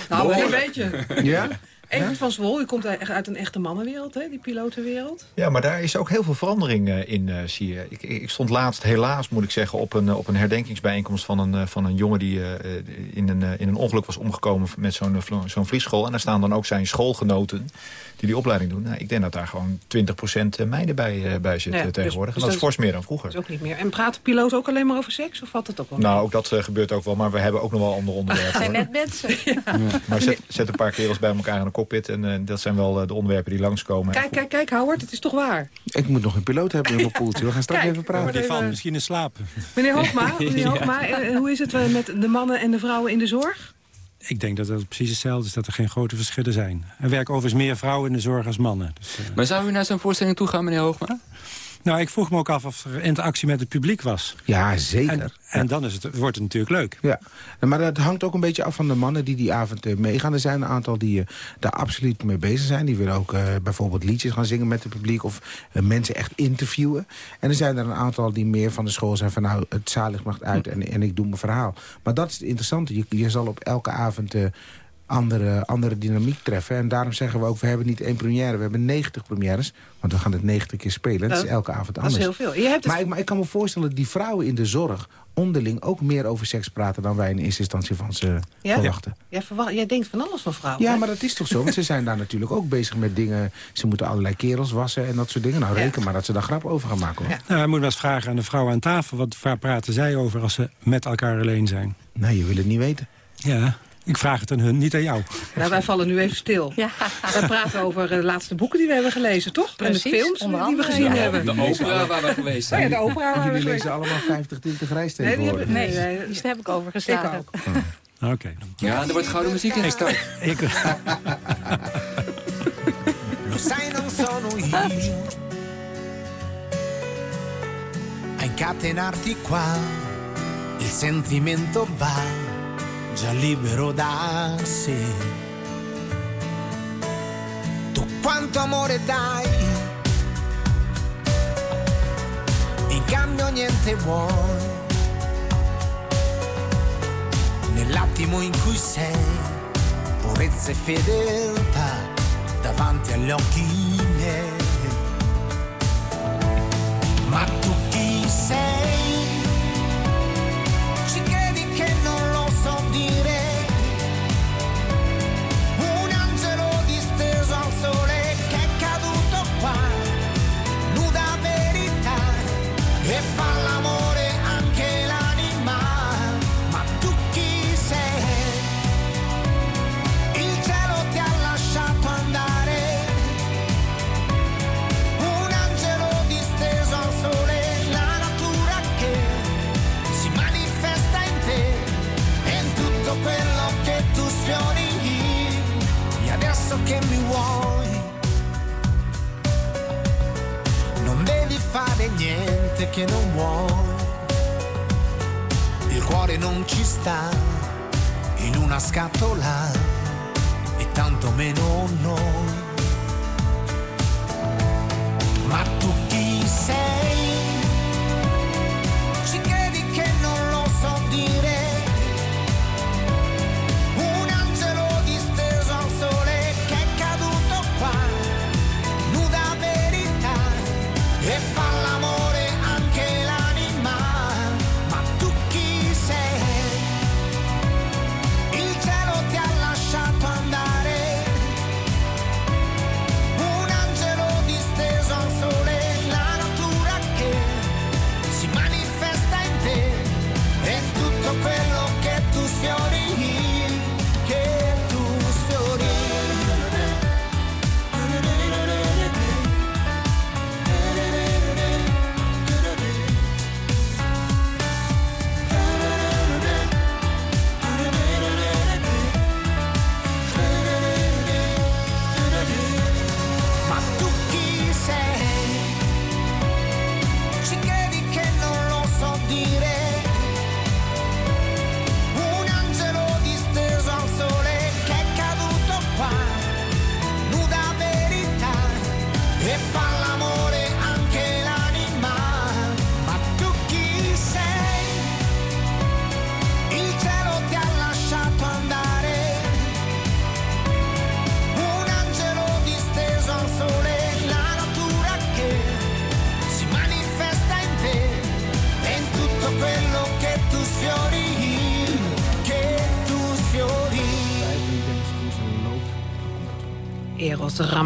Nou, een beetje. Ja? Evert van Zwol, u komt uit een echte mannenwereld, hè? die pilotenwereld. Ja, maar daar is ook heel veel verandering eh, in, eh, zie je. Ik, ik stond laatst, helaas moet ik zeggen, op een, eh, op een herdenkingsbijeenkomst van een, van een jongen die in, een, in een ongeluk was omgekomen met zo'n zo'n vliesschool. En daar staan dan ook zijn schoolgenoten die die opleiding doen. Nou, ik denk dat daar gewoon 20% meiden bij, eh, bij zit Ja, eh, dus- tegenwoordig. dus en dat is dat fors meer dan vroeger. Dat is ook niet meer. En praat piloten ook alleen maar over seks, of valt het ook wel Nou, ook dat eh, gebeurt ook wel, maar we hebben ook nog wel andere onderwerpen. zijn net mensen. Maar zet, zet een paar kerels bij elkaar in een cockpit en eh, dat zijn wel eh, de onderwerpen die langskomen. Kijk, kijk, kijk, Howard, het is toch waar. Ik moet nog een piloot hebben in mijn poeltje. We gaan straks Kijk, even praten. even- Van misschien in slaap. Meneer Hoogma, meneer Ja. Hoogma eh, hoe is het eh, met de mannen en de vrouwen in de zorg? Ik denk dat het precies hetzelfde is, dat er geen grote verschillen zijn. Er werken overigens meer vrouwen in de zorg als mannen. Dus, eh, Maar zou u naar zo'n voorstelling toe gaan, meneer Hoogma? Nou, ik vroeg me ook af of er interactie met het publiek was. Ja, zeker. En, en dan is het, wordt het natuurlijk leuk. Ja, maar dat hangt ook een beetje af van de mannen die die avond eh, meegaan. Er zijn een aantal die eh, daar absoluut mee bezig zijn. Die willen ook eh, bijvoorbeeld liedjes gaan zingen met het publiek... of mensen echt interviewen. En er zijn er een aantal die meer van de school zijn van... nou, het zalig mag uit en, en ik doe mijn verhaal. Maar dat is het interessante. Je, je zal op elke avond... andere, andere dynamiek treffen. En daarom zeggen we ook, we hebben niet één première. We hebben 90 premières, want we gaan het 90 keer spelen. Dat is elke avond dat is anders. heel veel. Je hebt het- maar, ik, maar ik kan me voorstellen dat die vrouwen in de zorg... onderling ook meer over seks praten... dan wij in eerste instantie van ze Ja? verwachten. Jij, verwacht, jij denkt van alles van vrouwen. Ja, hè? maar dat is toch zo? Want ze zijn daar natuurlijk ook bezig met dingen. Ze moeten allerlei kerels wassen en dat soort dingen. Nou, Ja. reken maar dat ze daar grap over gaan maken. Hoor. Nou, je moet wel eens vragen aan de vrouwen aan tafel. Wat waar praten zij over als ze met elkaar alleen zijn? Nee, je wil het niet weten. Ja, ik vraag het aan hun, niet aan jou. Nou, wij vallen nu even stil. Ja. Wij praten over eh, de laatste boeken die we hebben gelezen, toch? Precies, en de films die we gezien ja. hebben. De opera waar we geweest Oh ja, zijn. de opera waar we Jullie geweest lezen allemaal 50 tinten grijs Nee, die tegenwoordig. hebben, Nee, nee, nee, die heb ik overgeslagen. Ik ook. Oké. Ja, er wordt gouden muziek in gestart. Ik, Lo sai non sono io a incatenarti qua. Il sentimento va già libero da sé. Tu quanto amore dai, in cambio niente vuoi. Nell'attimo in cui sei, purezza e fedeltà davanti agli occhi miei. Ma tu chi sei? Niente che non vuoi. Il cuore non ci sta in una scatola e tanto meno noi. Ma tu chi sei?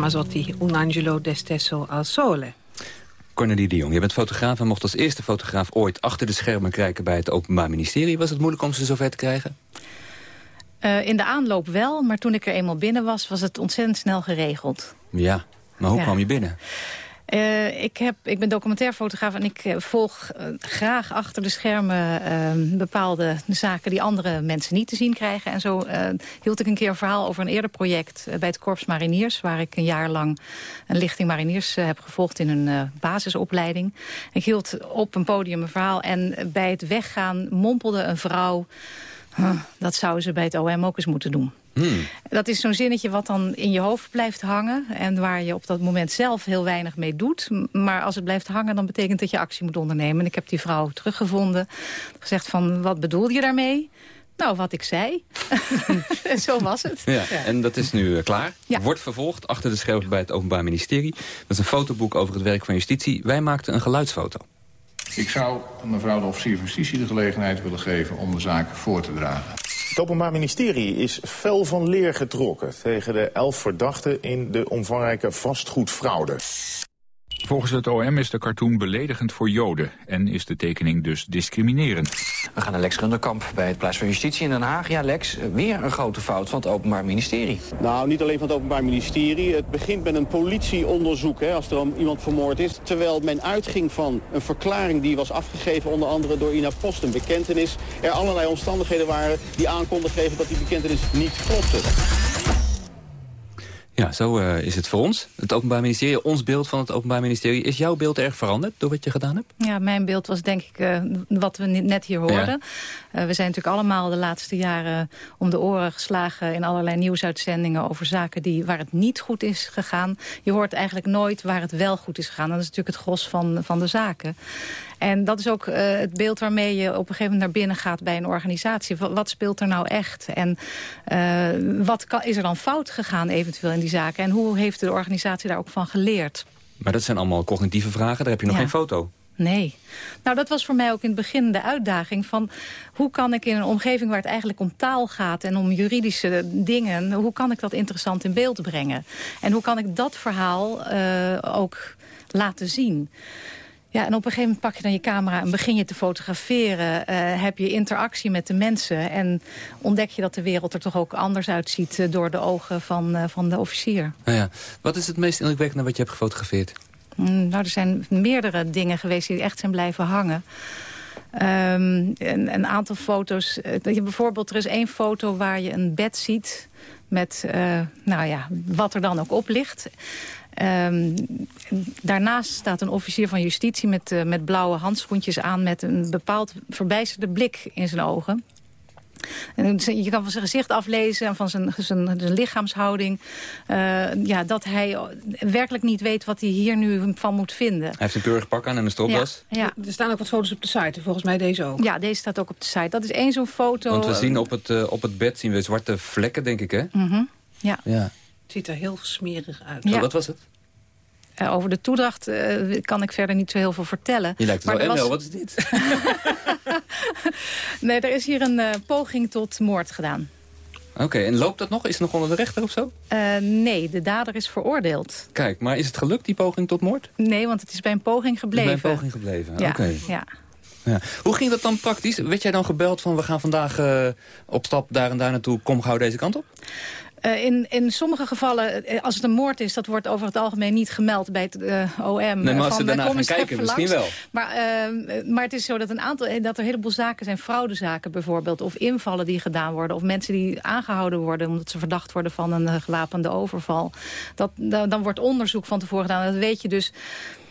Ramazzotti, Un angelo destesso al sole. Cornelie de Jong, je bent fotograaf en mocht als eerste fotograaf ooit achter de schermen kijken bij het Openbaar Ministerie. Was het moeilijk om ze zover te krijgen? Eh, in de aanloop wel, maar toen ik er eenmaal binnen was... was het ontzettend snel geregeld. Ja, maar hoe Ja. kwam je binnen? Eh, ik, heb, ik ben documentairfotograaf en ik eh, volg eh, graag achter de schermen eh, bepaalde zaken die andere mensen niet te zien krijgen. En zo hield ik een keer een verhaal over een eerder project bij het Korps Mariniers, waar ik een jaar lang een lichting mariniers heb gevolgd in een eh, basisopleiding. Ik hield op een podium een verhaal en bij het weggaan mompelde een vrouw, "Huh, dat zouden ze bij het OM ook eens moeten doen. Hmm. Dat is zo'n zinnetje wat dan in je hoofd blijft hangen... en waar je op dat moment zelf heel weinig mee doet. Maar als het blijft hangen, dan betekent dat je actie moet ondernemen. En ik heb die vrouw teruggevonden. Gezegd van, wat bedoel je daarmee? Nou, wat ik zei. en zo was het. Ja, en dat is nu eh, klaar. Wordt vervolgd achter de schermen bij het Openbaar Ministerie. Dat is een fotoboek over het werk van justitie. Wij maakten een geluidsfoto. Ik zou mevrouw de officier van justitie de gelegenheid willen geven om de zaak voor te dragen. Het Openbaar Ministerie is fel van leer getrokken tegen de elf verdachten in de omvangrijke vastgoedfraude. Volgens het OM is de cartoon beledigend voor Joden en is de tekening dus discriminerend. We gaan naar Lex Runderkamp bij het Plaats van Justitie in Den Haag. Ja, Lex, weer een grote fout van het Openbaar Ministerie. Nou, niet alleen van het Openbaar Ministerie. Het begint met een politieonderzoek hè, als er dan iemand vermoord is. Terwijl men uitging van een verklaring die was afgegeven onder andere door Ina Post, een bekentenis. Er allerlei omstandigheden waren die aan konden geven dat die bekentenis niet klopte. Ja, zo eh, is het voor ons. Het Openbaar Ministerie, ons beeld van het Openbaar Ministerie. Is jouw beeld erg veranderd door wat je gedaan hebt? Ja, mijn beeld was denk ik eh, wat we net hier hoorden. Eh, we zijn natuurlijk allemaal de laatste jaren om de oren geslagen... in allerlei nieuwsuitzendingen over zaken die, waar het niet goed is gegaan. Je hoort eigenlijk nooit waar het wel goed is gegaan. Dat is natuurlijk het gros van, van de zaken. En dat is ook eh, het beeld waarmee je op een gegeven moment naar binnen gaat bij een organisatie. Wat, wat speelt er nou echt? En uh, wat kan, is er dan fout gegaan eventueel in die zaken? En hoe heeft de organisatie daar ook van geleerd? Maar dat zijn allemaal cognitieve vragen, daar heb je nog Ja. geen foto. Nee. Nou, dat was voor mij ook in het begin de uitdaging van... hoe kan ik in een omgeving waar het eigenlijk om taal gaat... en om juridische dingen, hoe kan ik dat interessant in beeld brengen? En hoe kan ik dat verhaal eh, ook laten zien? Ja, en op een gegeven moment pak je dan je camera en begin je te fotograferen. eh, heb je interactie met de mensen en ontdek je dat de wereld er toch ook anders uitziet... eh, door de ogen van, eh, van de officier. Nou ja. Wat is het meest indrukwekkende wat je hebt gefotografeerd? Mm, nou, er zijn meerdere dingen geweest die echt zijn blijven hangen. Ehm, een, een aantal foto's. dat je bijvoorbeeld, er is één foto waar je een bed ziet... met, nou ja, wat er dan ook op ligt. Ehm, daarnaast staat een officier van justitie met, eh, met blauwe handschoentjes aan... met een bepaald verbijsterde blik in zijn ogen. En je kan van zijn gezicht aflezen en van zijn, zijn, zijn lichaamshouding... eh, ja, dat hij werkelijk niet weet wat hij hier nu van moet vinden. Hij heeft een keurig pak aan en een stropdas. Ja, ja. Er staan ook wat foto's op de site, volgens mij deze ook. Ja, deze staat ook op de site. Dat is één zo'n foto. Want we zien op het, eh, op het bed zien we zwarte vlekken, denk ik, hè? Mhm, ja. Ja. Het ziet er heel smerig uit. Ja. Oh, wat was het? Eh, over de toedracht eh, kan ik verder niet zo heel veel vertellen. Je lijkt het Maar wel. was- wat is dit? Nee, er is hier een eh, poging tot moord gedaan. Oké, en loopt dat nog? Is het nog onder de rechter of zo? Eh, nee, de dader is veroordeeld. Kijk, maar is het gelukt, die poging tot moord? Nee, want het is bij een poging Het is gebleven. bij een poging gebleven. Ja, Oké. ja. Ja. Hoe ging dat dan praktisch? Werd jij dan gebeld van we gaan vandaag eh, op stap daar en daar naartoe, kom gauw deze kant op? Eh, in, in sommige gevallen, eh, als het een moord is... dat wordt over het algemeen niet gemeld bij het eh, OM. Nee, maar als van, ze daarna gaan kijken, misschien wel. Maar, maar het is zo dat, een aantal, dat er een heleboel zaken zijn, fraudezaken bijvoorbeeld... of invallen die gedaan worden, of mensen die aangehouden worden... omdat ze verdacht worden van een gewapende overval. Dat, da- dan wordt onderzoek van tevoren gedaan. Dat weet je dus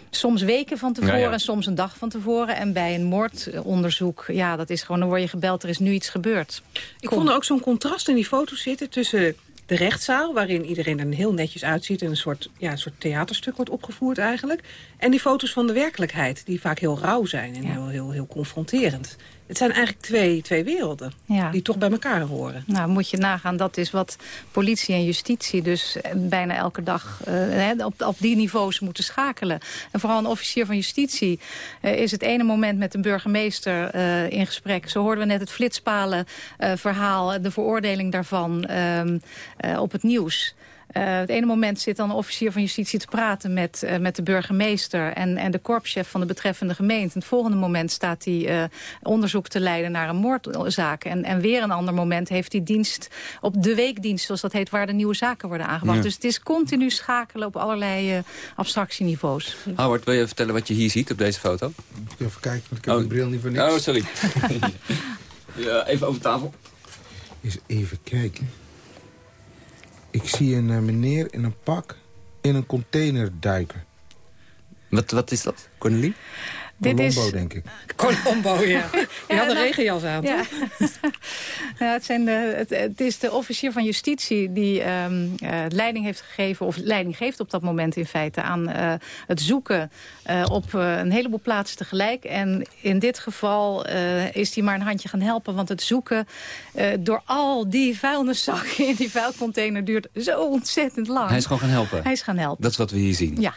soms weken van tevoren Ja, ja. en soms een dag van tevoren. En bij een moordonderzoek, ja, dat is gewoon... dan word je gebeld, er is nu iets gebeurd. Ik vond er ook zo'n contrast in die foto's zitten tussen de rechtszaal... waarin iedereen er heel netjes uitziet... en een soort, ja, een soort theaterstuk wordt opgevoerd eigenlijk... en die foto's van de werkelijkheid, die vaak heel rauw zijn... en heel, heel, heel confronterend. Het zijn eigenlijk twee, twee werelden Ja. die toch bij elkaar horen. Nou, moet je nagaan, dat is wat politie en justitie dus eh, bijna elke dag eh, op, op die niveaus moeten schakelen. En vooral een officier van justitie eh, is het ene moment met een burgemeester in gesprek. Zo hoorden we net het flitspalen verhaal, de veroordeling daarvan ehm, eh, op het nieuws. Eh, het ene moment zit dan een officier van justitie te praten met, eh, met de burgemeester en, en de korpschef van de betreffende gemeente. En het volgende moment staat hij eh, onderzoek te leiden naar een moordzaak. En, en weer een ander moment heeft hij dienst op de weekdienst, zoals dat heet, waar de nieuwe zaken worden aangebracht. Ja. Dus het is continu schakelen op allerlei eh, abstractieniveaus. Howard, wil je vertellen wat je hier ziet op deze foto? Even kijken, want ik heb mijn bril niet voor niks. Oh, sorry. ja, even over tafel. Eens even kijken. Ik zie een eh, meneer in een pak in een container duiken. Wat, wat is dat, Cornelie? Dit is- Colombo, denk ik. Colombo, ja. Die had een nou, regenjas aan, Ja. toch? ja, het, zijn de, het, het is de officier van justitie die ehm, eh, leiding heeft gegeven... of leiding geeft op dat moment in feite aan eh, het zoeken eh, op eh, een heleboel plaatsen tegelijk. En in dit geval eh, is hij maar een handje gaan helpen. Want het zoeken eh, door al die vuilniszakken in die vuilcontainer duurt zo ontzettend lang. Hij is gewoon gaan helpen. Hij is gaan helpen. Dat is wat we hier zien. Ja.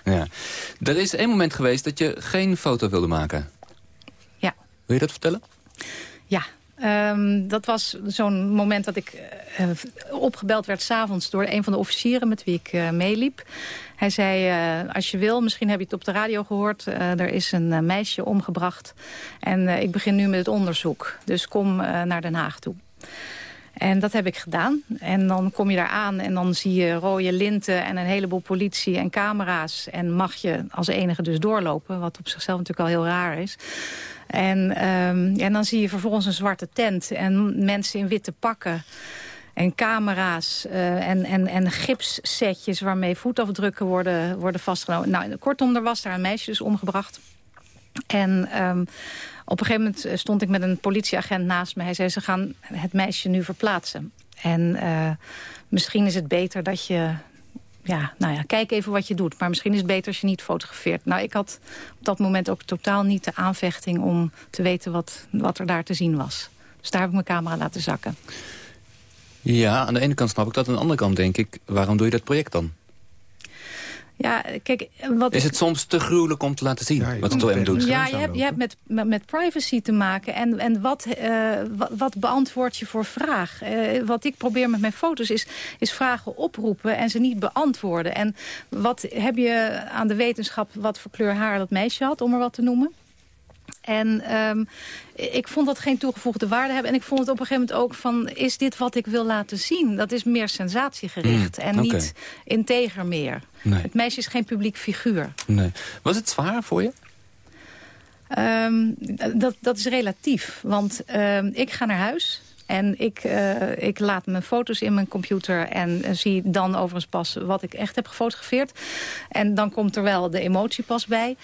Er is één moment geweest dat je geen foto wilde maken. Ja. Wil je dat vertellen? Ja, ehm, dat was zo'n moment dat ik eh, opgebeld werd s'avonds door een van de officieren met wie ik eh, meeliep. Hij zei, eh, als je wil, misschien heb je het op de radio gehoord... eh, er is een meisje omgebracht en ik begin nu met het onderzoek. Dus kom naar Den Haag toe. En dat heb ik gedaan. En dan kom je daar aan en dan zie je rode linten en een heleboel politie en camera's. En mag je als enige dus doorlopen, wat op zichzelf natuurlijk al heel raar is. En, ehm, en dan zie je vervolgens een zwarte tent en mensen in witte pakken. en camera's uh, en, en, en gipssetjes waarmee voetafdrukken worden, worden vastgenomen. Nou, kortom, er was daar een meisje dus omgebracht. En um, op een gegeven moment stond ik met een politieagent naast me. Hij zei, ze gaan het meisje nu verplaatsen. En uh, misschien is het beter dat je... Ja, nou ja, kijk even wat je doet. Maar misschien is het beter als je niet fotografeert. Nou, ik had op dat moment ook totaal niet de aanvechting... om te weten wat, wat er daar te zien was. Dus daar heb ik mijn camera laten zakken. Ja, aan de ene kant snap ik dat. Aan de andere kant denk ik, waarom doe je dat project dan? Ja, kijk, wat is het soms te gruwelijk om te laten zien ja, wat het OM doet? Ja, je hebt, je hebt met, met, met, privacy te maken. En, en wat, uh, wat, wat, beantwoord je voor vraag? Uh, wat ik probeer met mijn foto's is, is vragen oproepen en ze niet beantwoorden. En wat heb je aan de wetenschap wat voor kleur haar dat meisje had, om er wat te noemen? En um, ik vond dat geen toegevoegde waarde hebben. En ik vond het op een gegeven moment ook van... is dit wat ik wil laten zien? Dat is meer sensatiegericht mm, en okay. niet integer meer. Nee. Het meisje is geen publiek figuur. Nee. Was het zwaar voor je? Um, dat, dat is relatief. Want um, ik ga naar huis... En ik, uh, ik laat mijn foto's in mijn computer en uh, zie dan overigens pas wat ik echt heb gefotografeerd. En dan komt er wel de emotie pas bij.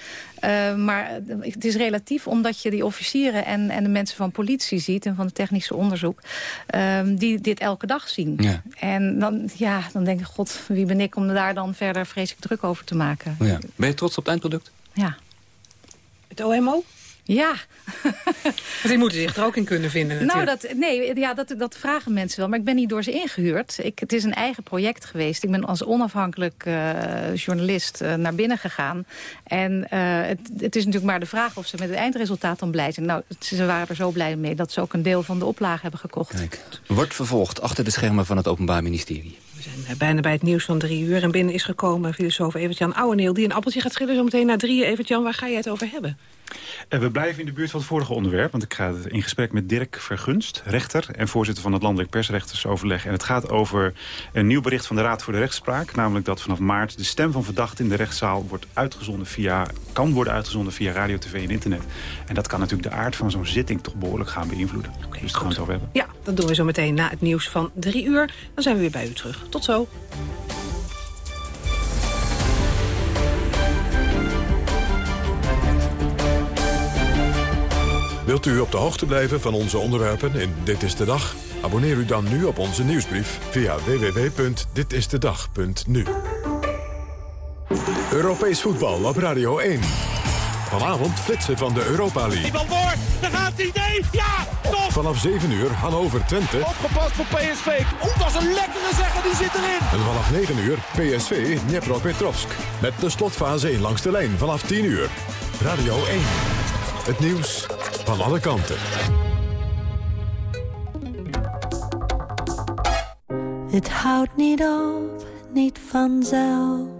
Uh, maar het is relatief omdat je die officieren en, en de mensen van politie ziet... en van het technische onderzoek, die dit elke dag zien. Ja. En dan, ja, dan denk ik, god, wie ben ik om daar dan verder vreselijk druk over te maken. Ja. Ben je trots op het eindproduct? Ja. Het OMO? Ja. Want die moeten zich er ook in kunnen vinden natuurlijk. Nou, dat, nee, ja, dat, dat vragen mensen wel. Maar ik ben niet door ze ingehuurd. Ik, het is een eigen project geweest. Ik ben als onafhankelijk uh, journalist uh, naar binnen gegaan. En uh, het, het, is natuurlijk maar de vraag of ze met het eindresultaat dan blij zijn. Nou, ze waren er zo blij mee dat ze ook een deel van de oplage hebben gekocht. Kijk, wordt vervolgd achter de schermen van het Openbaar Ministerie. We zijn bijna bij het nieuws van drie uur. En binnen is gekomen filosoof Evert-Jan Ouweneel... die een appeltje gaat schillen zo meteen na drieën. Evert-Jan, waar ga je het over hebben? En we blijven in de buurt van het vorige onderwerp. Want ik ga in gesprek met Dirk Vergunst, rechter... en voorzitter van het Landelijk Persrechtersoverleg. En het gaat over een nieuw bericht van de Raad voor de Rechtspraak. Namelijk dat vanaf maart de stem van verdachten in de rechtszaal... Wordt uitgezonden via, kan worden uitgezonden via radio, tv en internet. En dat kan natuurlijk de aard van zo'n zitting toch behoorlijk gaan beïnvloeden. Okay, dus daar gaan we het over hebben. Ja, dat doen we zo meteen na het nieuws van drie uur. Dan zijn we weer bij u terug. Tot zo. Wilt u op de hoogte blijven van onze onderwerpen in Dit is de Dag? Abonneer u dan nu op onze nieuwsbrief via www.ditistedag.nu. Europees voetbal op Radio 1. Vanavond flitsen van de Europa League. Die bal voor, daar gaat hij, nee, ja, toch! Vanaf 7 uur Hannover Twente. Opgepast voor PSV. Oeh, dat is een lekkere zeggen, die zit erin. En vanaf 9 uur PSV Dnepropetrovsk. Met de slotfase 1 langs de lijn vanaf 10 uur. Radio 1. Het nieuws van alle kanten. Het houdt niet op, niet vanzelf.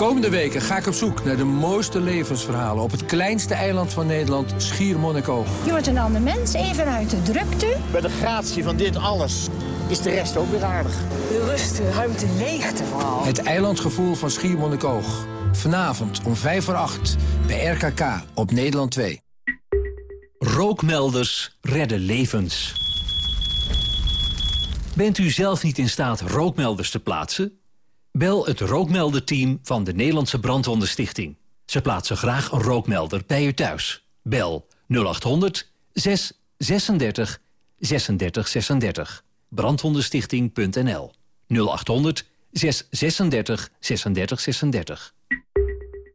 Komende weken ga ik op zoek naar de mooiste levensverhalen... op het kleinste eiland van Nederland, Schiermonnikoog. Je wordt een ander mens, even uit de drukte. Bij de gratie van dit alles is de rest ook weer aardig. De rust, de ruimte, leegte vooral. Het eilandgevoel van Schiermonnikoog. Vanavond om 5 voor 8 bij RKK op Nederland 2. Rookmelders redden levens. Bent u zelf niet in staat rookmelders te plaatsen? Bel het rookmelderteam van de Nederlandse Brandwondenstichting. Ze plaatsen graag een rookmelder bij u thuis. Bel 0800 636 36 36. Brandwondenstichting.nl 0800 636 36 36.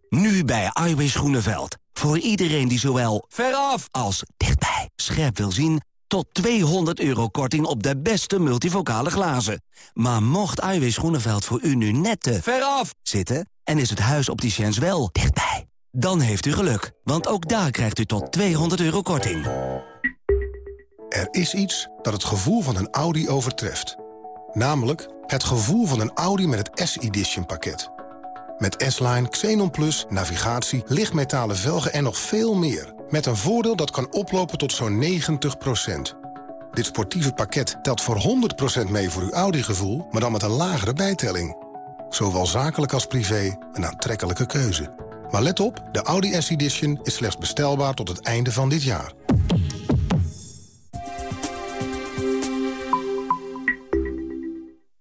Nu bij Iwis Groeneveld. Voor iedereen die zowel veraf als dichtbij scherp wil zien... tot 200 euro korting op de beste multivocale glazen. Maar mocht Iwis Groeneveld voor u nu net te veraf zitten... en is het huis opticiens wel dichtbij... dan heeft u geluk, want ook daar krijgt u tot 200 euro korting. Er is iets dat het gevoel van een Audi overtreft. Namelijk Het gevoel van een Audi met het S-Edition pakket. Met S-Line, Xenon Plus, navigatie, lichtmetalen velgen en nog veel meer. Met een voordeel dat kan oplopen tot zo'n 90%. Dit sportieve pakket telt voor 100% mee voor uw Audi-gevoel... maar dan met een lagere bijtelling. Zowel zakelijk als privé, een aantrekkelijke keuze. Maar let op, de Audi S-Edition is slechts bestelbaar tot het einde van dit jaar.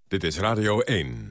Dit is Radio 1.